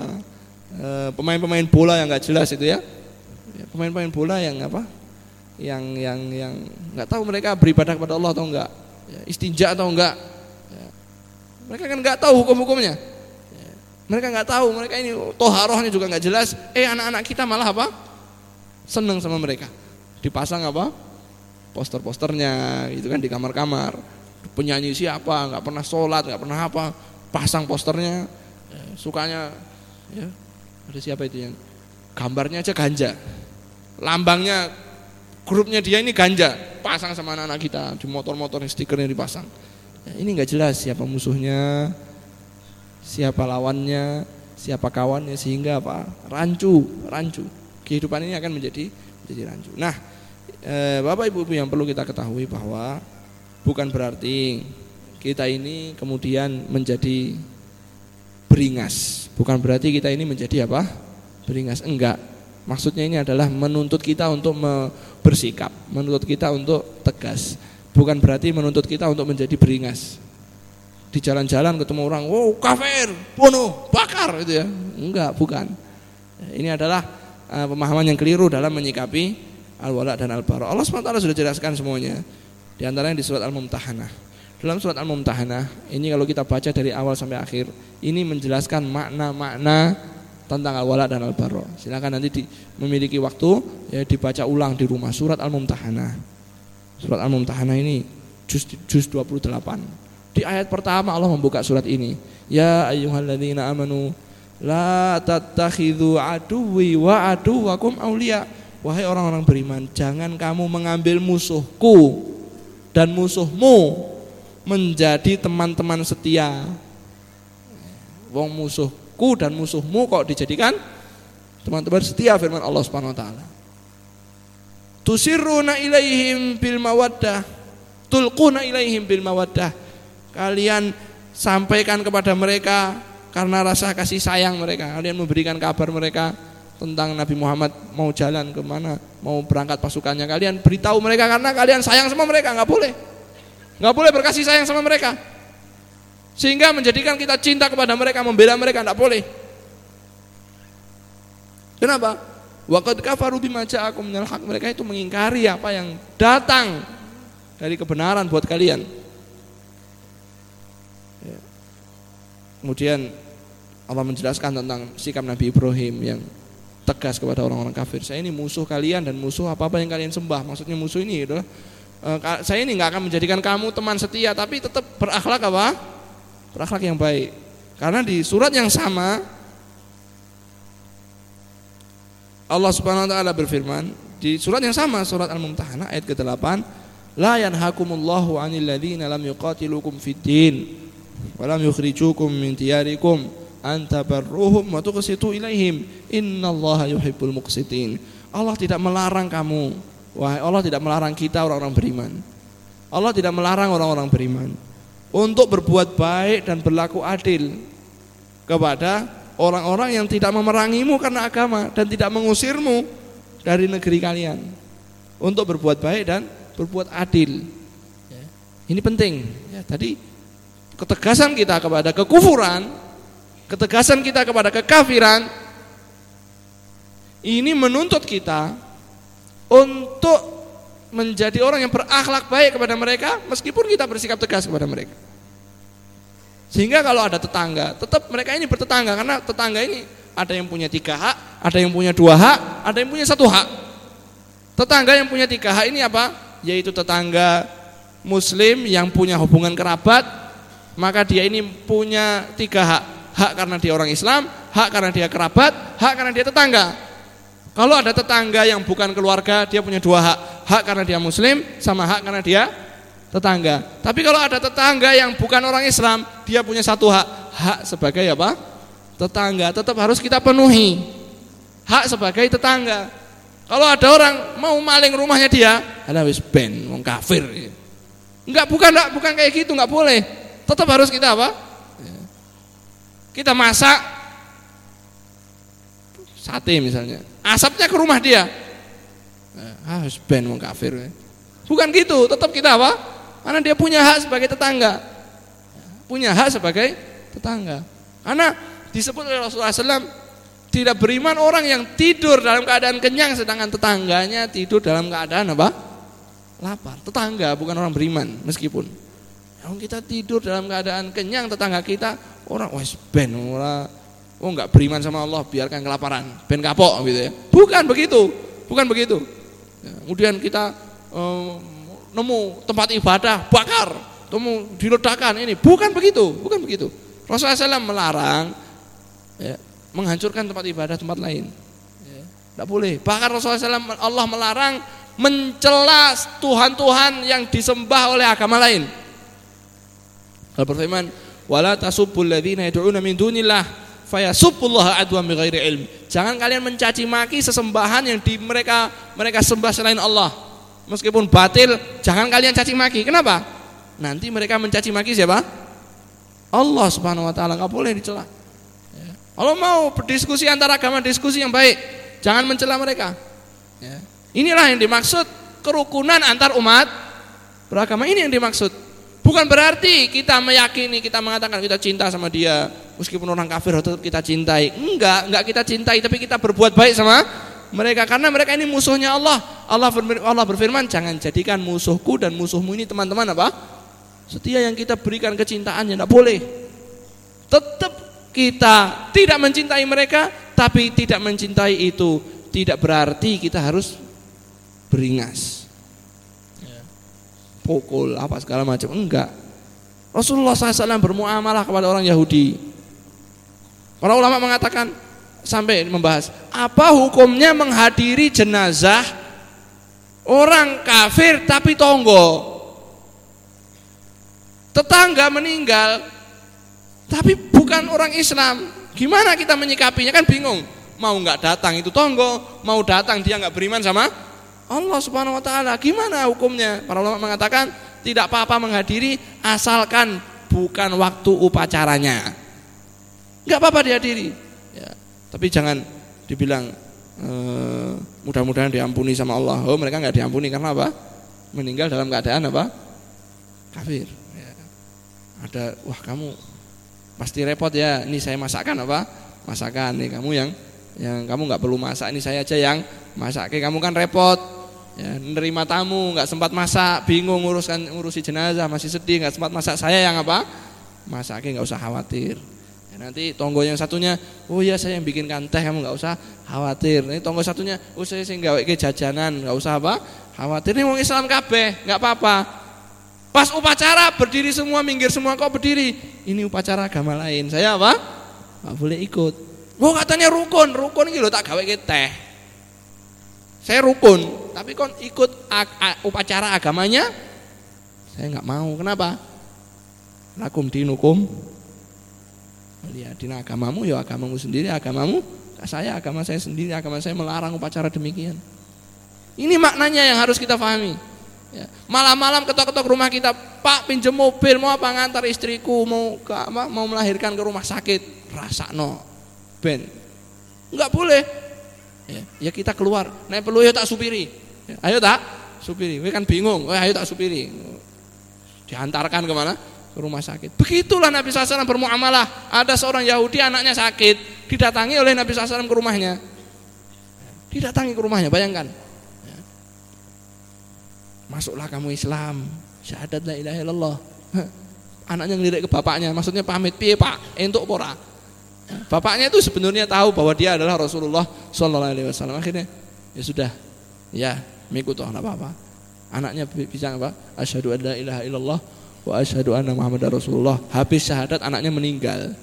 eh, pemain-pemain bola yang nggak jelas itu ya, ya pemain-pemain bola yang apa, yang yang yang nggak tahu mereka beribadah kepada Allah atau enggak, ya, istinja atau enggak, ya. mereka kan nggak tahu hukum-hukumnya, ya. mereka nggak tahu, mereka ini toharohnya juga nggak jelas, eh anak-anak kita malah apa, seneng sama mereka, dipasang apa, poster-posternya, gitu kan di kamar-kamar, penyanyi siapa, nggak pernah sholat, nggak pernah apa, pasang posternya, ya, sukanya ya ada siapa itu yang gambarnya aja ganja. Lambangnya grupnya dia ini ganja. Pasang sama anak-anak kita di motor-motor stikernya dipasang. Ya, ini nggak jelas siapa musuhnya siapa lawannya siapa kawannya sehingga apa? Rancu rancu. Kehidupan ini akan menjadi menjadi rancu. Nah eh, bapak ibu ibu yang perlu kita ketahui bahwa bukan berarti kita ini kemudian menjadi beringas. Bukan berarti kita ini menjadi apa? Beringas. Enggak. Maksudnya ini adalah menuntut kita untuk bersikap, menuntut kita untuk tegas. Bukan berarti menuntut kita untuk menjadi beringas. Di jalan-jalan ketemu orang, wow kafir, bunuh, bakar itu ya. Enggak, bukan. Ini adalah uh, pemahaman yang keliru dalam menyikapi al-wala dan al-bara. Allah SWT sudah jelaskan semuanya. Di antaranya di surat Al-Mumtahanah. Dalam surat Al-Mumtahanah, ini kalau kita baca dari awal sampai akhir, ini menjelaskan makna-makna tentang al-wala dan al-bara. Silakan nanti di, memiliki waktu ya dibaca ulang di rumah surat Al-Mumtahanah. Surat Al-Mumtahanah ini juz juz 28. Di ayat pertama Allah membuka surat ini. Ya ayyuhalladzina amanu la tattakhidhu aduwwi wa aduwakum auliya. Wahai orang-orang beriman, jangan kamu mengambil musuhku dan musuhmu menjadi teman-teman setia. Wong musuhku dan musuhmu kok dijadikan teman-teman setia firman Allah Subhanahu wa taala. Tusirruna ilaihim bil mawaddah, tulquna ilaihim bil mawaddah. Kalian sampaikan kepada mereka karena rasa kasih sayang mereka. Kalian memberikan kabar mereka tentang Nabi Muhammad mau jalan ke mana, mau berangkat pasukannya. Kalian beritahu mereka karena kalian sayang sama mereka, nggak boleh nggak boleh berkasih sayang sama mereka. Sehingga menjadikan kita cinta kepada mereka, membela mereka, nggak boleh. Kenapa? Waqad kafaru bima ja'akum minal haq. Mereka itu mengingkari apa yang datang dari kebenaran buat kalian. Ya. Kemudian Allah menjelaskan tentang sikap Nabi Ibrahim yang tegas kepada orang-orang kafir. Saya ini musuh kalian dan musuh apa-apa yang kalian sembah. Maksudnya musuh ini adalah saya ini nggak akan menjadikan kamu teman setia tapi tetap berakhlak apa? Berakhlak yang baik. Karena di surat yang sama Allah Subhanahu wa taala berfirman di surat yang sama surat Al-Mumtahanah ayat ke-8 la yanhakumullahu 'anil ladzina lam yuqatilukum fid din wa lam yukhrijukum min diyarikum an tabarruhum wa tuqsitu ilaihim innallaha yuhibbul muqsitin. Allah tidak melarang kamu Wahai Allah tidak melarang kita orang-orang beriman. Allah tidak melarang orang-orang beriman untuk berbuat baik dan berlaku adil kepada orang-orang yang tidak memerangimu karena agama dan tidak mengusirmu dari negeri kalian untuk berbuat baik dan berbuat adil. Ya. Ini penting. Ya, tadi ketegasan kita kepada kekufuran, ketegasan kita kepada kekafiran, ini menuntut kita untuk menjadi orang yang berakhlak baik kepada mereka meskipun kita bersikap tegas kepada mereka. Sehingga kalau ada tetangga, tetap mereka ini bertetangga karena tetangga ini ada yang punya tiga hak, ada yang punya dua hak, ada yang punya satu hak. Tetangga yang punya tiga hak ini apa? Yaitu tetangga muslim yang punya hubungan kerabat, maka dia ini punya tiga hak. Hak karena dia orang Islam, hak karena dia kerabat, hak karena dia tetangga. Kalau ada tetangga yang bukan keluarga, dia punya dua hak. Hak karena dia muslim, sama hak karena dia tetangga. Tapi kalau ada tetangga yang bukan orang Islam, dia punya satu hak. Hak sebagai apa? Tetangga, tetap harus kita penuhi. Hak sebagai tetangga. Kalau ada orang mau maling rumahnya dia, ada wis ben, wong kafir. Enggak, bukan enggak, bukan kayak gitu, enggak boleh. Tetap harus kita apa? Kita masak sate misalnya. Asapnya ke rumah dia. Ah, ben wong kafir. Bukan gitu, tetap kita apa? Karena dia punya hak sebagai tetangga. Punya hak sebagai tetangga. Karena disebut oleh Rasulullah SAW tidak beriman orang yang tidur dalam keadaan kenyang sedangkan tetangganya tidur dalam keadaan apa? Lapar. Tetangga bukan orang beriman meskipun. Kalau kita tidur dalam keadaan kenyang tetangga kita orang wes ben ora oh enggak beriman sama Allah biarkan kelaparan ben kapok gitu ya. Bukan begitu. Bukan begitu. Ya, kemudian kita um, nemu tempat ibadah bakar, temu diledakan ini. Bukan begitu, bukan begitu. Rasulullah SAW melarang ya, menghancurkan tempat ibadah tempat lain. Ya, tidak boleh. Bahkan Rasulullah SAW Allah melarang mencela Tuhan-Tuhan yang disembah oleh agama lain. Allah berfirman, "Wala tasubbul ladzina yad'una min dunillah fayasubbullaha adwan bighairi ilm." Jangan kalian mencaci maki sesembahan yang di mereka mereka sembah selain Allah. Meskipun batil, jangan kalian caci maki. Kenapa? Nanti mereka mencaci maki siapa? Allah Subhanahu wa taala, enggak boleh dicela. Kalau mau berdiskusi antara agama diskusi yang baik, jangan mencela mereka. Ya. Inilah yang dimaksud kerukunan antar umat beragama ini yang dimaksud. Bukan berarti kita meyakini, kita mengatakan kita cinta sama dia, meskipun orang kafir tetap kita cintai. Enggak, enggak kita cintai, tapi kita berbuat baik sama mereka karena mereka ini musuhnya Allah. Allah Allah berfirman, jangan jadikan musuhku dan musuhmu ini teman-teman apa? Setia yang kita berikan kecintaannya, tidak boleh. Tetap kita tidak mencintai mereka, tapi tidak mencintai itu tidak berarti kita harus beringas. Ya. Pukul apa segala macam, enggak. Rasulullah SAW bermuamalah kepada orang Yahudi. Para ulama mengatakan sampai membahas apa hukumnya menghadiri jenazah orang kafir tapi tonggo. Tetangga meninggal tapi bukan orang Islam. Gimana kita menyikapinya kan bingung. Mau nggak datang itu tonggo, mau datang dia nggak beriman sama Allah Subhanahu wa taala. Gimana hukumnya? Para ulama mengatakan tidak apa-apa menghadiri asalkan bukan waktu upacaranya. Nggak apa-apa dihadiri. Ya, tapi jangan dibilang e, mudah-mudahan diampuni sama Allah. Oh, mereka nggak diampuni karena apa? Meninggal dalam keadaan apa? Kafir. Ya. Ada wah kamu pasti repot ya. Ini saya masakan apa? Masakan nih kamu yang yang kamu nggak perlu masak ini saya aja yang masak. Kayak kamu kan repot. Ya, nerima tamu nggak sempat masak, bingung nguruskan ngurusi jenazah, masih sedih nggak sempat masak. Saya yang apa? Masak nggak usah khawatir. Ya, nanti tonggo yang satunya, oh iya saya yang bikinkan teh, kamu nggak usah khawatir. Ini tonggo satunya, oh saya sih nggak jajanan, nggak usah apa? Khawatir. Ini mau Islam kabeh, nggak apa-apa. Pas upacara berdiri semua, minggir semua kok berdiri. Ini upacara agama lain. Saya apa? Gak boleh ikut. Oh katanya rukun, rukun gitu tak gawe teh. Saya rukun, tapi kon ikut upacara agamanya saya nggak mau. Kenapa? Lakum dinukum. Lihat dina agamamu ya agamamu sendiri, agamamu saya agama saya sendiri, agama saya melarang upacara demikian. Ini maknanya yang harus kita pahami. Ya. Malam-malam ketok-ketok rumah kita, Pak pinjem mobil mau apa ngantar istriku mau ke apa mau melahirkan ke rumah sakit, rasa no, ben, nggak boleh. Ya, ya kita keluar, naik perlu ya tak supiri, ya, ayo tak supiri, we kan bingung, ayo tak supiri, diantarkan ke mana? Ke rumah sakit. Begitulah Nabi SAW bermuamalah. Ada seorang Yahudi anaknya sakit, didatangi oleh Nabi SAW ke rumahnya. Didatangi ke rumahnya, bayangkan masuklah kamu Islam syahadat la ilaha illallah anaknya ngelirik ke bapaknya maksudnya pamit piye pak entuk pora Bapaknya itu sebenarnya tahu bahwa dia adalah Rasulullah Shallallahu Alaihi Wasallam. Akhirnya ya sudah, ya mengikut toh apa-apa. Anaknya bisa apa? Asyhadu an la ilaha illallah wa asyhadu anna Muhammadar Rasulullah. Habis syahadat anaknya meninggal.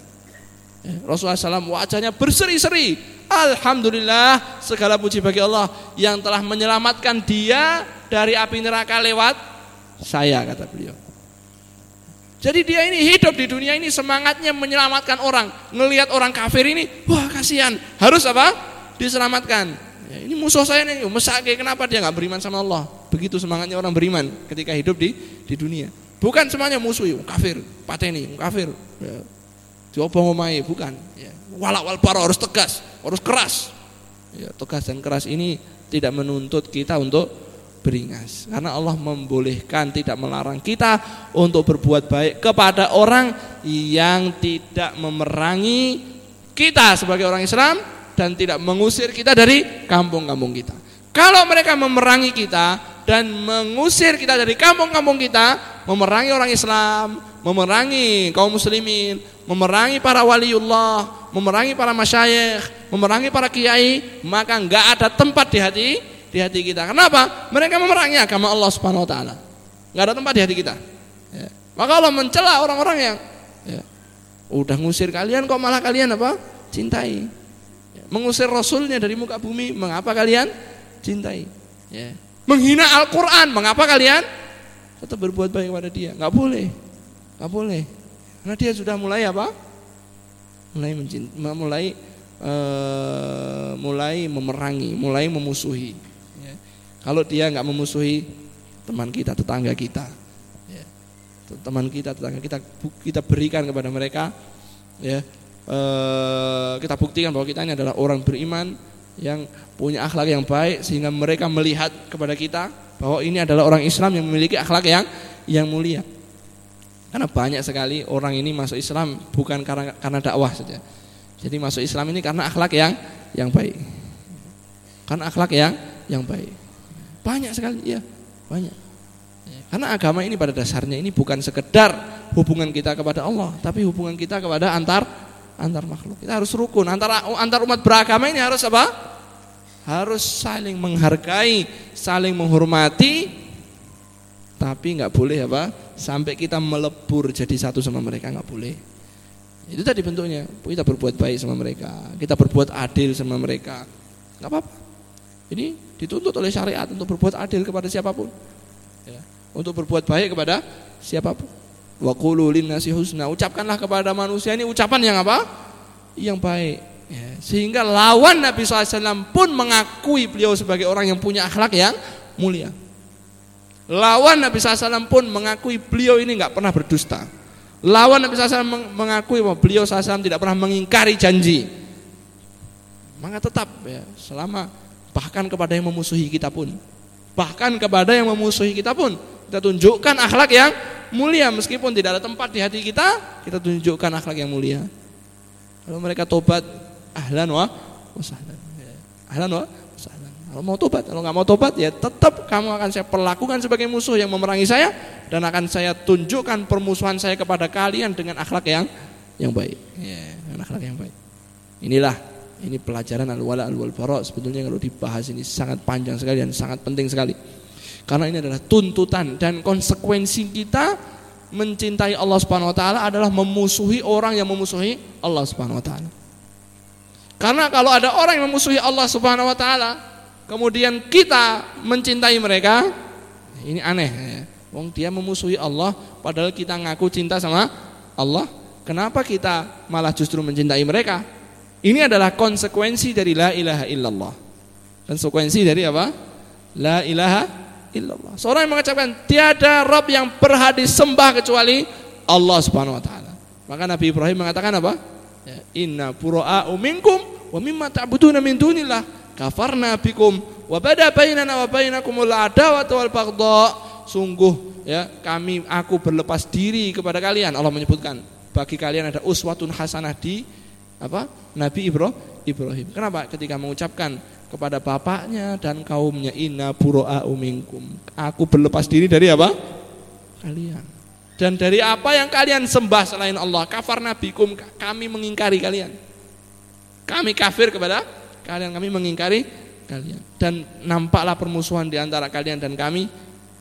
Ya, Rasulullah SAW wajahnya berseri-seri. Alhamdulillah segala puji bagi Allah yang telah menyelamatkan dia dari api neraka lewat saya kata beliau. Jadi dia ini hidup di dunia ini semangatnya menyelamatkan orang. Ngelihat orang kafir ini, wah kasihan. Harus apa? Diselamatkan. Ya, ini musuh saya nih, mesake kenapa dia nggak beriman sama Allah? Begitu semangatnya orang beriman ketika hidup di di dunia. Bukan semuanya musuh, ya, kafir, pateni, kafir. Ya. Coba ngomai, bukan. Ya. Walak wal paro harus tegas, harus keras. Ya, tegas dan keras ini tidak menuntut kita untuk beringas. Karena Allah membolehkan tidak melarang kita untuk berbuat baik kepada orang yang tidak memerangi kita sebagai orang Islam dan tidak mengusir kita dari kampung-kampung kita. Kalau mereka memerangi kita dan mengusir kita dari kampung-kampung kita, memerangi orang Islam, memerangi kaum muslimin, memerangi para waliullah, memerangi para masyayikh, memerangi para kiai, maka enggak ada tempat di hati di hati kita. Kenapa? Mereka memerangi agama Allah Subhanahu wa taala. Enggak ada tempat di hati kita. Ya. Maka Allah mencela orang-orang yang ya, udah ngusir kalian kok malah kalian apa? Cintai. Ya. Mengusir rasulnya dari muka bumi, mengapa kalian cintai? Ya. Menghina Al-Qur'an, mengapa kalian tetap berbuat baik kepada dia? Enggak boleh. Enggak boleh. Karena dia sudah mulai apa? Mulai mencintai, mulai uh, mulai memerangi, mulai memusuhi. Kalau dia nggak memusuhi teman kita, tetangga kita, ya. teman kita, tetangga kita, kita berikan kepada mereka, ya, e, kita buktikan bahwa kita ini adalah orang beriman yang punya akhlak yang baik sehingga mereka melihat kepada kita bahwa ini adalah orang Islam yang memiliki akhlak yang yang mulia. Karena banyak sekali orang ini masuk Islam bukan karena karena dakwah saja. Jadi masuk Islam ini karena akhlak yang yang baik. Karena akhlak yang yang baik. Banyak sekali, ya, banyak. Ya, karena agama ini pada dasarnya ini bukan sekedar hubungan kita kepada Allah, tapi hubungan kita kepada antar antar makhluk. Kita harus rukun antara antar umat beragama ini harus apa? Harus saling menghargai, saling menghormati, tapi nggak boleh apa? Sampai kita melebur jadi satu sama mereka nggak boleh. Itu tadi bentuknya. Kita berbuat baik sama mereka, kita berbuat adil sama mereka, nggak apa-apa. Ini dituntut oleh syariat untuk berbuat adil kepada siapa pun. Ya. Untuk berbuat baik kepada siapa pun. Wa qulu husna. Ucapkanlah kepada manusia ini ucapan yang apa? Yang baik. Ya. Sehingga lawan Nabi SAW pun mengakui beliau sebagai orang yang punya akhlak yang mulia. Lawan Nabi SAW pun mengakui beliau ini nggak pernah berdusta. Lawan Nabi SAW mengakui bahwa beliau SAW tidak pernah mengingkari janji. Maka tetap ya selama bahkan kepada yang memusuhi kita pun bahkan kepada yang memusuhi kita pun kita tunjukkan akhlak yang mulia. Meskipun tidak ada tempat di hati kita kita tunjukkan akhlak yang mulia. Kalau mereka tobat ahlan wa wasahlan ahlan wa wasahlan kalau mau tobat kalau nggak mau tobat ya tetap kamu akan saya perlakukan sebagai musuh yang memerangi saya dan akan saya tunjukkan permusuhan saya kepada kalian dengan akhlak yang yang baik. Ya, dengan akhlak yang baik. Inilah ini pelajaran al-wala al-wal sebetulnya kalau dibahas ini sangat panjang sekali dan sangat penting sekali. Karena ini adalah tuntutan dan konsekuensi kita mencintai Allah Subhanahu wa taala adalah memusuhi orang yang memusuhi Allah Subhanahu wa taala. Karena kalau ada orang yang memusuhi Allah Subhanahu wa taala, kemudian kita mencintai mereka, ini aneh ya. Wong dia memusuhi Allah padahal kita ngaku cinta sama Allah. Kenapa kita malah justru mencintai mereka? Ini adalah konsekuensi dari la ilaha illallah. Konsekuensi dari apa? La ilaha illallah. Seorang yang mengucapkan tiada Rob yang berhak disembah kecuali Allah Subhanahu wa taala. Maka Nabi Ibrahim mengatakan apa? Ya, Inna pura'u minkum wa mimma ta'buduna min dunillah kafarna bikum wa bada bainana wa bainakumul adawatu wal baghdha. Sungguh ya kami aku berlepas diri kepada kalian. Allah menyebutkan bagi kalian ada uswatun hasanah di apa Nabi Ibrahim. Kenapa? Ketika mengucapkan kepada bapaknya dan kaumnya inna buro'a minkum. Aku berlepas diri dari apa? Kalian. Dan dari apa yang kalian sembah selain Allah. Kafar nabikum kami mengingkari kalian. Kami kafir kepada kalian, kami mengingkari kalian. Dan nampaklah permusuhan di antara kalian dan kami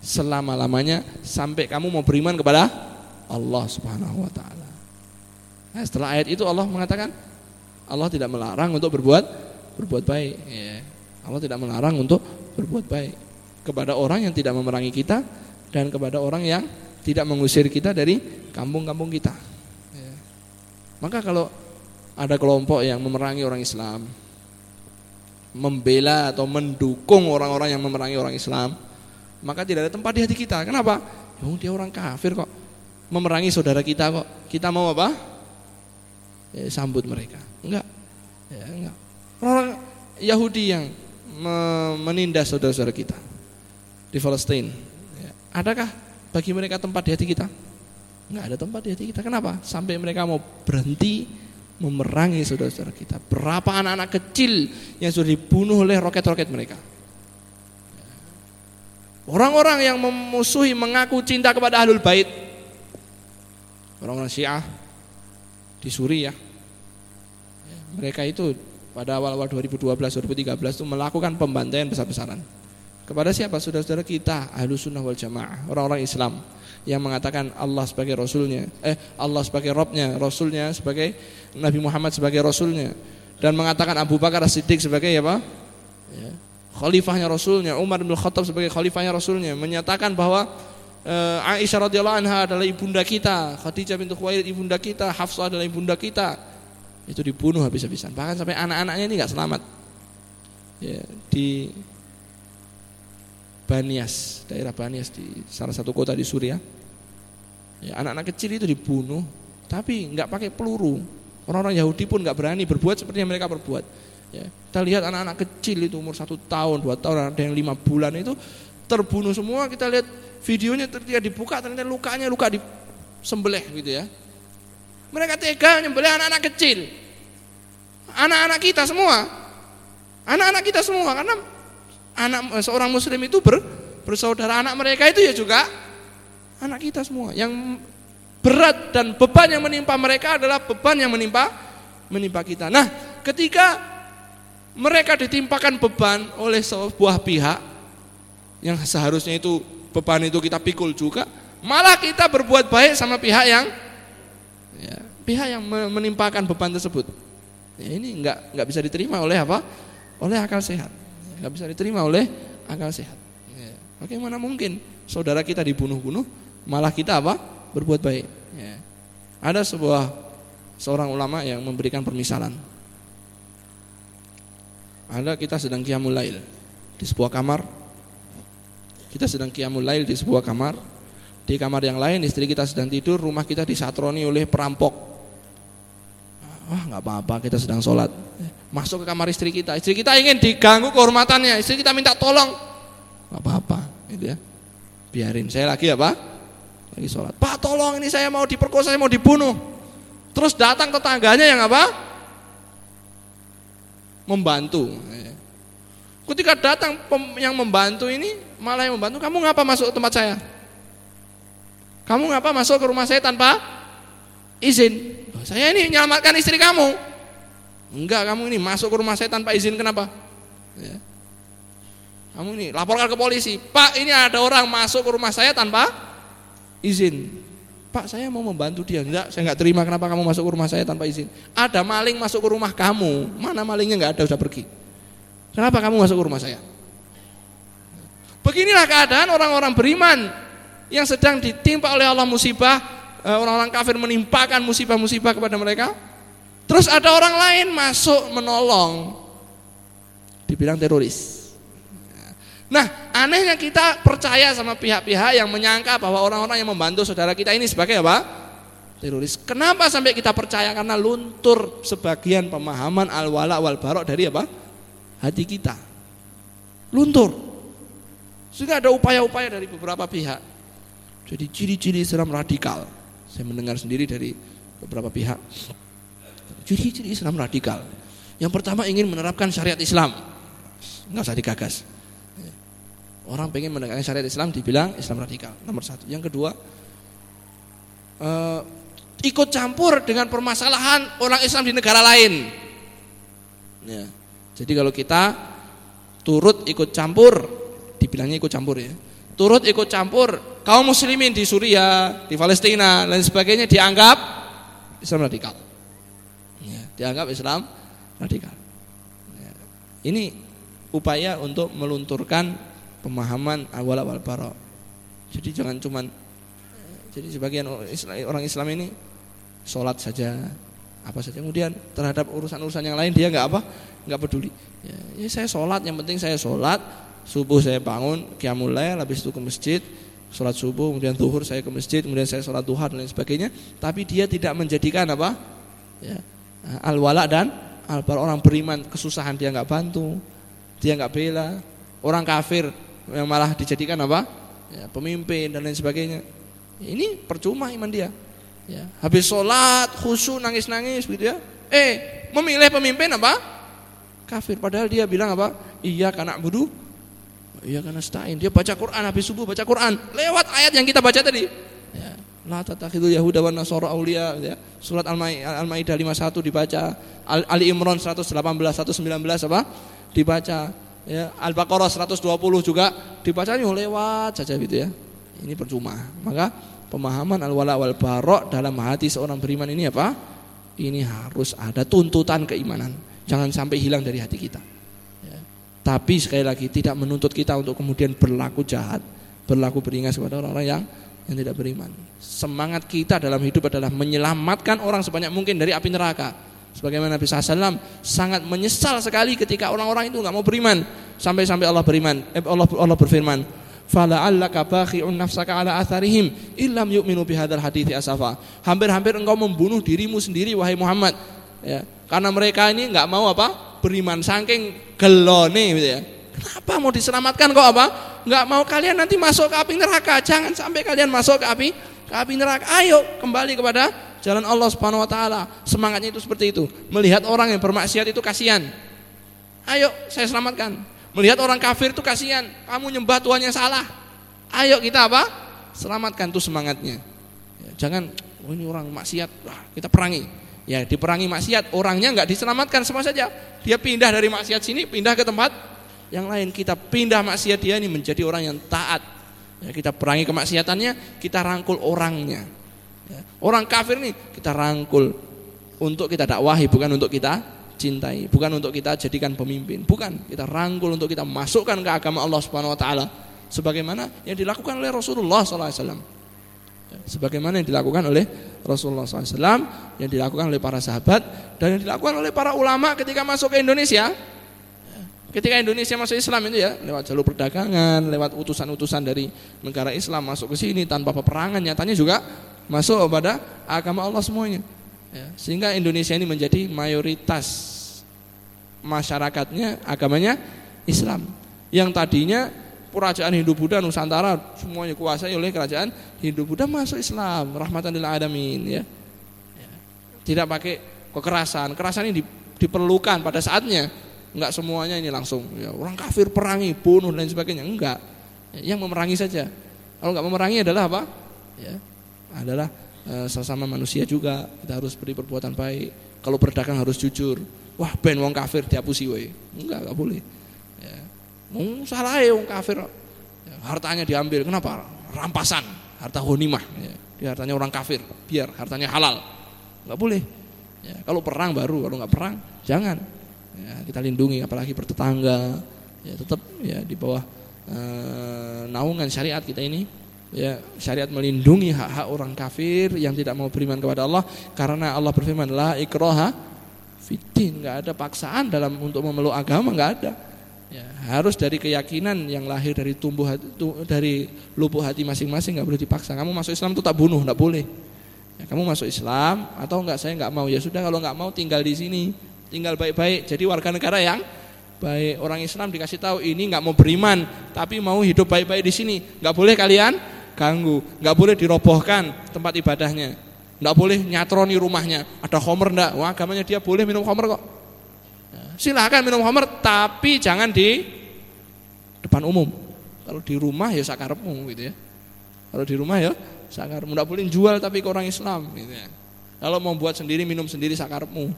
selama-lamanya sampai kamu mau beriman kepada Allah Subhanahu wa taala. Nah, setelah ayat itu Allah mengatakan Allah tidak melarang untuk berbuat berbuat baik. Ya. Allah tidak melarang untuk berbuat baik kepada orang yang tidak memerangi kita dan kepada orang yang tidak mengusir kita dari kampung-kampung kita. Ya. Maka kalau ada kelompok yang memerangi orang Islam, membela atau mendukung orang-orang yang memerangi orang Islam, maka tidak ada tempat di hati kita. Kenapa? Oh, dia orang kafir kok, memerangi saudara kita kok. Kita mau apa? Ya, sambut mereka. Enggak. Ya, enggak. Orang Yahudi yang menindas saudara-saudara kita di Palestina. Ya. Adakah bagi mereka tempat di hati kita? Enggak ada tempat di hati kita. Kenapa? Sampai mereka mau berhenti memerangi saudara-saudara kita. Berapa anak-anak kecil yang sudah dibunuh oleh roket-roket mereka. Orang-orang yang memusuhi mengaku cinta kepada ahlul bait. Orang-orang Syiah di Suriah. Mereka itu pada awal-awal 2012-2013 itu melakukan pembantaian besar-besaran. Kepada siapa? Saudara-saudara kita, Ahlus Sunnah wal Jamaah, orang-orang Islam yang mengatakan Allah sebagai Rasulnya, eh Allah sebagai Robnya, Rasulnya sebagai Nabi Muhammad sebagai Rasulnya, dan mengatakan Abu Bakar Siddiq sebagai apa? Ya, khalifahnya Rasulnya, Umar bin Khattab sebagai khalifahnya Rasulnya, menyatakan bahwa eh, Aisyah radhiyallahu anha adalah ibunda kita, Khadijah bintu Khuwailid ibunda kita, Hafsah adalah ibunda kita. Itu dibunuh habis-habisan. Bahkan sampai anak-anaknya ini nggak selamat. Ya, di Banias, daerah Banias di salah satu kota di Suriah. Ya, anak-anak kecil itu dibunuh, tapi nggak pakai peluru. Orang-orang Yahudi pun nggak berani berbuat seperti yang mereka berbuat. Ya, kita lihat anak-anak kecil itu umur satu tahun, dua tahun, ada yang lima bulan itu terbunuh semua. Kita lihat videonya ketika dibuka ternyata lukanya luka di sembelih gitu ya. Mereka tega nyembelih anak-anak kecil, anak-anak kita semua, anak-anak kita semua karena anak seorang muslim itu ber, bersaudara anak mereka itu ya juga anak kita semua. Yang berat dan beban yang menimpa mereka adalah beban yang menimpa menimpa kita. Nah, ketika mereka ditimpakan beban oleh sebuah pihak yang seharusnya itu beban itu kita pikul juga, malah kita berbuat baik sama pihak yang ya, pihak yang menimpakan beban tersebut. Ya, ini enggak enggak bisa diterima oleh apa? Oleh akal sehat. Enggak bisa diterima oleh akal sehat. Ya. Bagaimana mungkin saudara kita dibunuh-bunuh malah kita apa? Berbuat baik. Ya. Ada sebuah seorang ulama yang memberikan permisalan. Ada kita sedang qiyamul lail di sebuah kamar. Kita sedang qiyamul lail di sebuah kamar. Di kamar yang lain istri kita sedang tidur, rumah kita disatroni oleh perampok. Wah nggak apa-apa kita sedang sholat. Masuk ke kamar istri kita, istri kita ingin diganggu kehormatannya, istri kita minta tolong. Nggak apa-apa, gitu ya. Biarin saya lagi apa? lagi sholat. Pak tolong ini saya mau diperkosa, saya mau dibunuh. Terus datang tetangganya yang apa? Membantu. Ketika datang yang membantu ini, malah yang membantu, kamu ngapa masuk ke tempat saya? Kamu ngapa masuk ke rumah saya tanpa izin? Saya ini menyelamatkan istri kamu. Enggak, kamu ini masuk ke rumah saya tanpa izin, kenapa? Ya. Kamu ini laporkan ke polisi. Pak, ini ada orang masuk ke rumah saya tanpa izin. Pak saya mau membantu dia. Enggak, saya enggak terima kenapa kamu masuk ke rumah saya tanpa izin. Ada maling masuk ke rumah kamu. Mana malingnya enggak ada sudah pergi. Kenapa kamu masuk ke rumah saya? Beginilah keadaan orang-orang beriman yang sedang ditimpa oleh Allah musibah, orang-orang kafir menimpakan musibah-musibah kepada mereka. Terus ada orang lain masuk menolong. Dibilang teroris. Nah, anehnya kita percaya sama pihak-pihak yang menyangka bahwa orang-orang yang membantu saudara kita ini sebagai apa? Teroris. Kenapa sampai kita percaya? Karena luntur sebagian pemahaman al-wala wal barok dari apa? Hati kita. Luntur. Sehingga ada upaya-upaya dari beberapa pihak. Jadi ciri-ciri Islam radikal. Saya mendengar sendiri dari beberapa pihak. Ciri-ciri Islam radikal. Yang pertama ingin menerapkan syariat Islam. Enggak usah digagas Orang pengen menegakkan syariat Islam dibilang Islam radikal. Nomor satu. Yang kedua, uh, ikut campur dengan permasalahan orang Islam di negara lain. Ya. Jadi kalau kita turut ikut campur, dibilangnya ikut campur ya. Turut ikut campur kaum muslimin di Suriah, di Palestina dan sebagainya dianggap Islam radikal. Ya, dianggap Islam radikal. Ya. Ini upaya untuk melunturkan pemahaman awal awal bara. Jadi jangan cuman jadi sebagian orang Islam ini sholat saja apa saja kemudian terhadap urusan-urusan yang lain dia nggak apa nggak peduli ya, ya saya sholat yang penting saya sholat subuh saya bangun kiamulai habis itu ke masjid sholat subuh kemudian zuhur saya ke masjid kemudian saya sholat duha dan lain sebagainya. Tapi dia tidak menjadikan apa? Ya, al wala dan al orang beriman kesusahan dia nggak bantu dia nggak bela. Orang kafir yang malah dijadikan apa? Ya, pemimpin dan lain sebagainya. Ini percuma iman dia. Ya, habis sholat khusyuk nangis nangis gitu ya. Eh memilih pemimpin apa? Kafir. Padahal dia bilang apa? Iya karena budu Iya karena stain. Dia baca Quran habis subuh baca Quran lewat ayat yang kita baca tadi. Ya. La tatakhidul yahuda wan nasara auliya ya. Surat Al-Maidah 51 dibaca. Ali Imran 118 119 apa? Dibaca. Ya, Al-Baqarah 120 juga dibacanya lewat saja gitu ya. Ini percuma. Maka pemahaman al-wala wal barok dalam hati seorang beriman ini apa? Ini harus ada tuntutan keimanan. Jangan sampai hilang dari hati kita. Tapi sekali lagi tidak menuntut kita untuk kemudian berlaku jahat, berlaku beringas kepada orang-orang yang yang tidak beriman. Semangat kita dalam hidup adalah menyelamatkan orang sebanyak mungkin dari api neraka. Sebagaimana Nabi SAW sangat menyesal sekali ketika orang-orang itu nggak mau beriman sampai-sampai Allah beriman. Eh, Allah Allah berfirman, "Fala'allaka bakhi'un nafsaka ala atharihim illam yu'minu bihadzal hadithi asafa." Hampir-hampir engkau membunuh dirimu sendiri wahai Muhammad. Ya, karena mereka ini nggak mau apa? Beriman saking gelone gitu ya. Kenapa mau diselamatkan kok apa? Enggak mau kalian nanti masuk ke api neraka. Jangan sampai kalian masuk ke api ke api neraka. Ayo kembali kepada jalan Allah Subhanahu wa taala. Semangatnya itu seperti itu. Melihat orang yang bermaksiat itu kasihan. Ayo saya selamatkan. Melihat orang kafir itu kasihan. Kamu nyembah Tuhan yang salah. Ayo kita apa? Selamatkan tuh semangatnya. Ya, jangan oh ini orang maksiat, wah, kita perangi ya diperangi maksiat. Orangnya nggak diselamatkan semua saja. Dia pindah dari maksiat sini pindah ke tempat yang lain. Kita pindah maksiat dia ini menjadi orang yang taat. Ya, kita perangi kemaksiatannya kita rangkul orangnya. Ya, orang kafir nih kita rangkul untuk kita dakwahi bukan untuk kita cintai bukan untuk kita jadikan pemimpin. Bukan kita rangkul untuk kita masukkan ke agama Allah Subhanahu Wa Taala sebagaimana yang dilakukan oleh Rasulullah SAW sebagaimana yang dilakukan oleh Rasulullah SAW, yang dilakukan oleh para sahabat, dan yang dilakukan oleh para ulama ketika masuk ke Indonesia. Ketika Indonesia masuk Islam itu ya, lewat jalur perdagangan, lewat utusan-utusan dari negara Islam masuk ke sini tanpa peperangan, nyatanya juga masuk kepada agama Allah semuanya. Ya, sehingga Indonesia ini menjadi mayoritas masyarakatnya agamanya Islam. Yang tadinya kerajaan Hindu Buddha Nusantara semuanya kuasai oleh kerajaan Hindu Buddha masuk Islam rahmatan lil alamin ya. Tidak pakai kekerasan. Kekerasan ini diperlukan pada saatnya. Enggak semuanya ini langsung ya, orang kafir perangi, bunuh dan sebagainya. Enggak. Ya, yang memerangi saja. Kalau enggak memerangi adalah apa? Ya, adalah e, sesama manusia juga. Kita harus beri perbuatan baik. Kalau berdagang harus jujur. Wah, ben wong kafir dihapusi we. Enggak, enggak boleh. Oh, salah ya kafir. Ya, hartanya diambil. Kenapa? Rampasan, harta honimah. Ya, dia hartanya orang kafir, biar hartanya halal. Enggak boleh. Ya, kalau perang baru, kalau nggak perang jangan. Ya, kita lindungi apalagi bertetangga. Ya, tetap ya di bawah eh, naungan syariat kita ini. Ya, syariat melindungi hak-hak orang kafir yang tidak mau beriman kepada Allah karena Allah berfirman la ikroha fitin, nggak ada paksaan dalam untuk memeluk agama, nggak ada. Ya, harus dari keyakinan yang lahir dari tumbuh hati, dari lubuk hati masing-masing nggak boleh dipaksa. Kamu masuk Islam itu tak bunuh, nggak boleh. Ya, kamu masuk Islam atau enggak saya nggak mau ya sudah kalau nggak mau tinggal di sini, tinggal baik-baik. Jadi warga negara yang baik orang Islam dikasih tahu ini nggak mau beriman tapi mau hidup baik-baik di sini, nggak boleh kalian ganggu, nggak boleh dirobohkan tempat ibadahnya, nggak boleh nyatroni rumahnya. Ada homer ndak? Wah agamanya dia boleh minum homer kok silahkan minum khamr tapi jangan di depan umum. Kalau di rumah ya sakarepmu gitu ya. Kalau di rumah ya sakarepmu. Tidak boleh jual tapi ke orang Islam gitu ya. Kalau mau buat sendiri minum sendiri sakarepmu.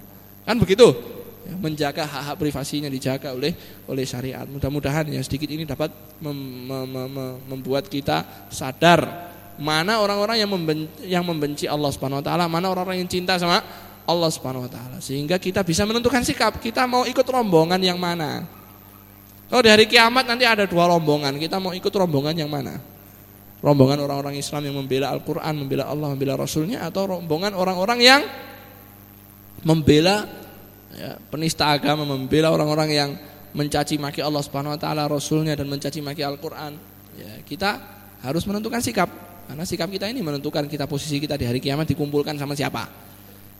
Kan begitu. ya, menjaga hak-hak privasinya dijaga oleh oleh syariat. Mudah-mudahan ya sedikit ini dapat mem, mem, mem, membuat kita sadar mana orang-orang yang membenci, yang membenci Allah Subhanahu wa taala, mana orang-orang yang cinta sama Allah Subhanahu wa taala. Sehingga kita bisa menentukan sikap, kita mau ikut rombongan yang mana. Kalau di hari kiamat nanti ada dua rombongan, kita mau ikut rombongan yang mana? Rombongan orang-orang Islam yang membela Al-Qur'an, membela Allah, membela Rasulnya atau rombongan orang-orang yang membela ya, penista agama, membela orang-orang yang mencaci maki Allah Subhanahu wa taala, Rasulnya dan mencaci maki Al-Qur'an. Ya, kita harus menentukan sikap. Karena sikap kita ini menentukan kita posisi kita di hari kiamat dikumpulkan sama siapa.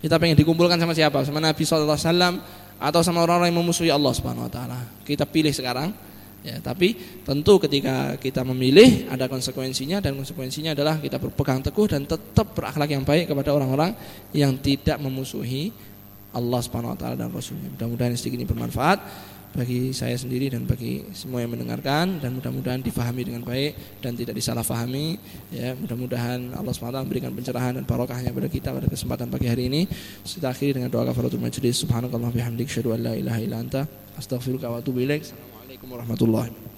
Kita pengen dikumpulkan sama siapa? Sama Nabi SAW atau sama orang-orang yang memusuhi Allah Subhanahu Wa Taala. Kita pilih sekarang. Ya, tapi tentu ketika kita memilih ada konsekuensinya dan konsekuensinya adalah kita berpegang teguh dan tetap berakhlak yang baik kepada orang-orang yang tidak memusuhi Allah Subhanahu wa taala dan rasulnya. Mudah-mudahan sedikit ini bermanfaat bagi saya sendiri dan bagi semua yang mendengarkan dan mudah-mudahan difahami dengan baik dan tidak disalahfahami ya. Mudah-mudahan Allah SWT memberikan pencerahan dan barokahnya pada kita pada kesempatan pagi hari ini. Kita akhiri dengan doa kafaratul majlis. Subhanakallah bihamdik syadu an la ilaha illa anta wa atubu ilaik. Assalamualaikum warahmatullahi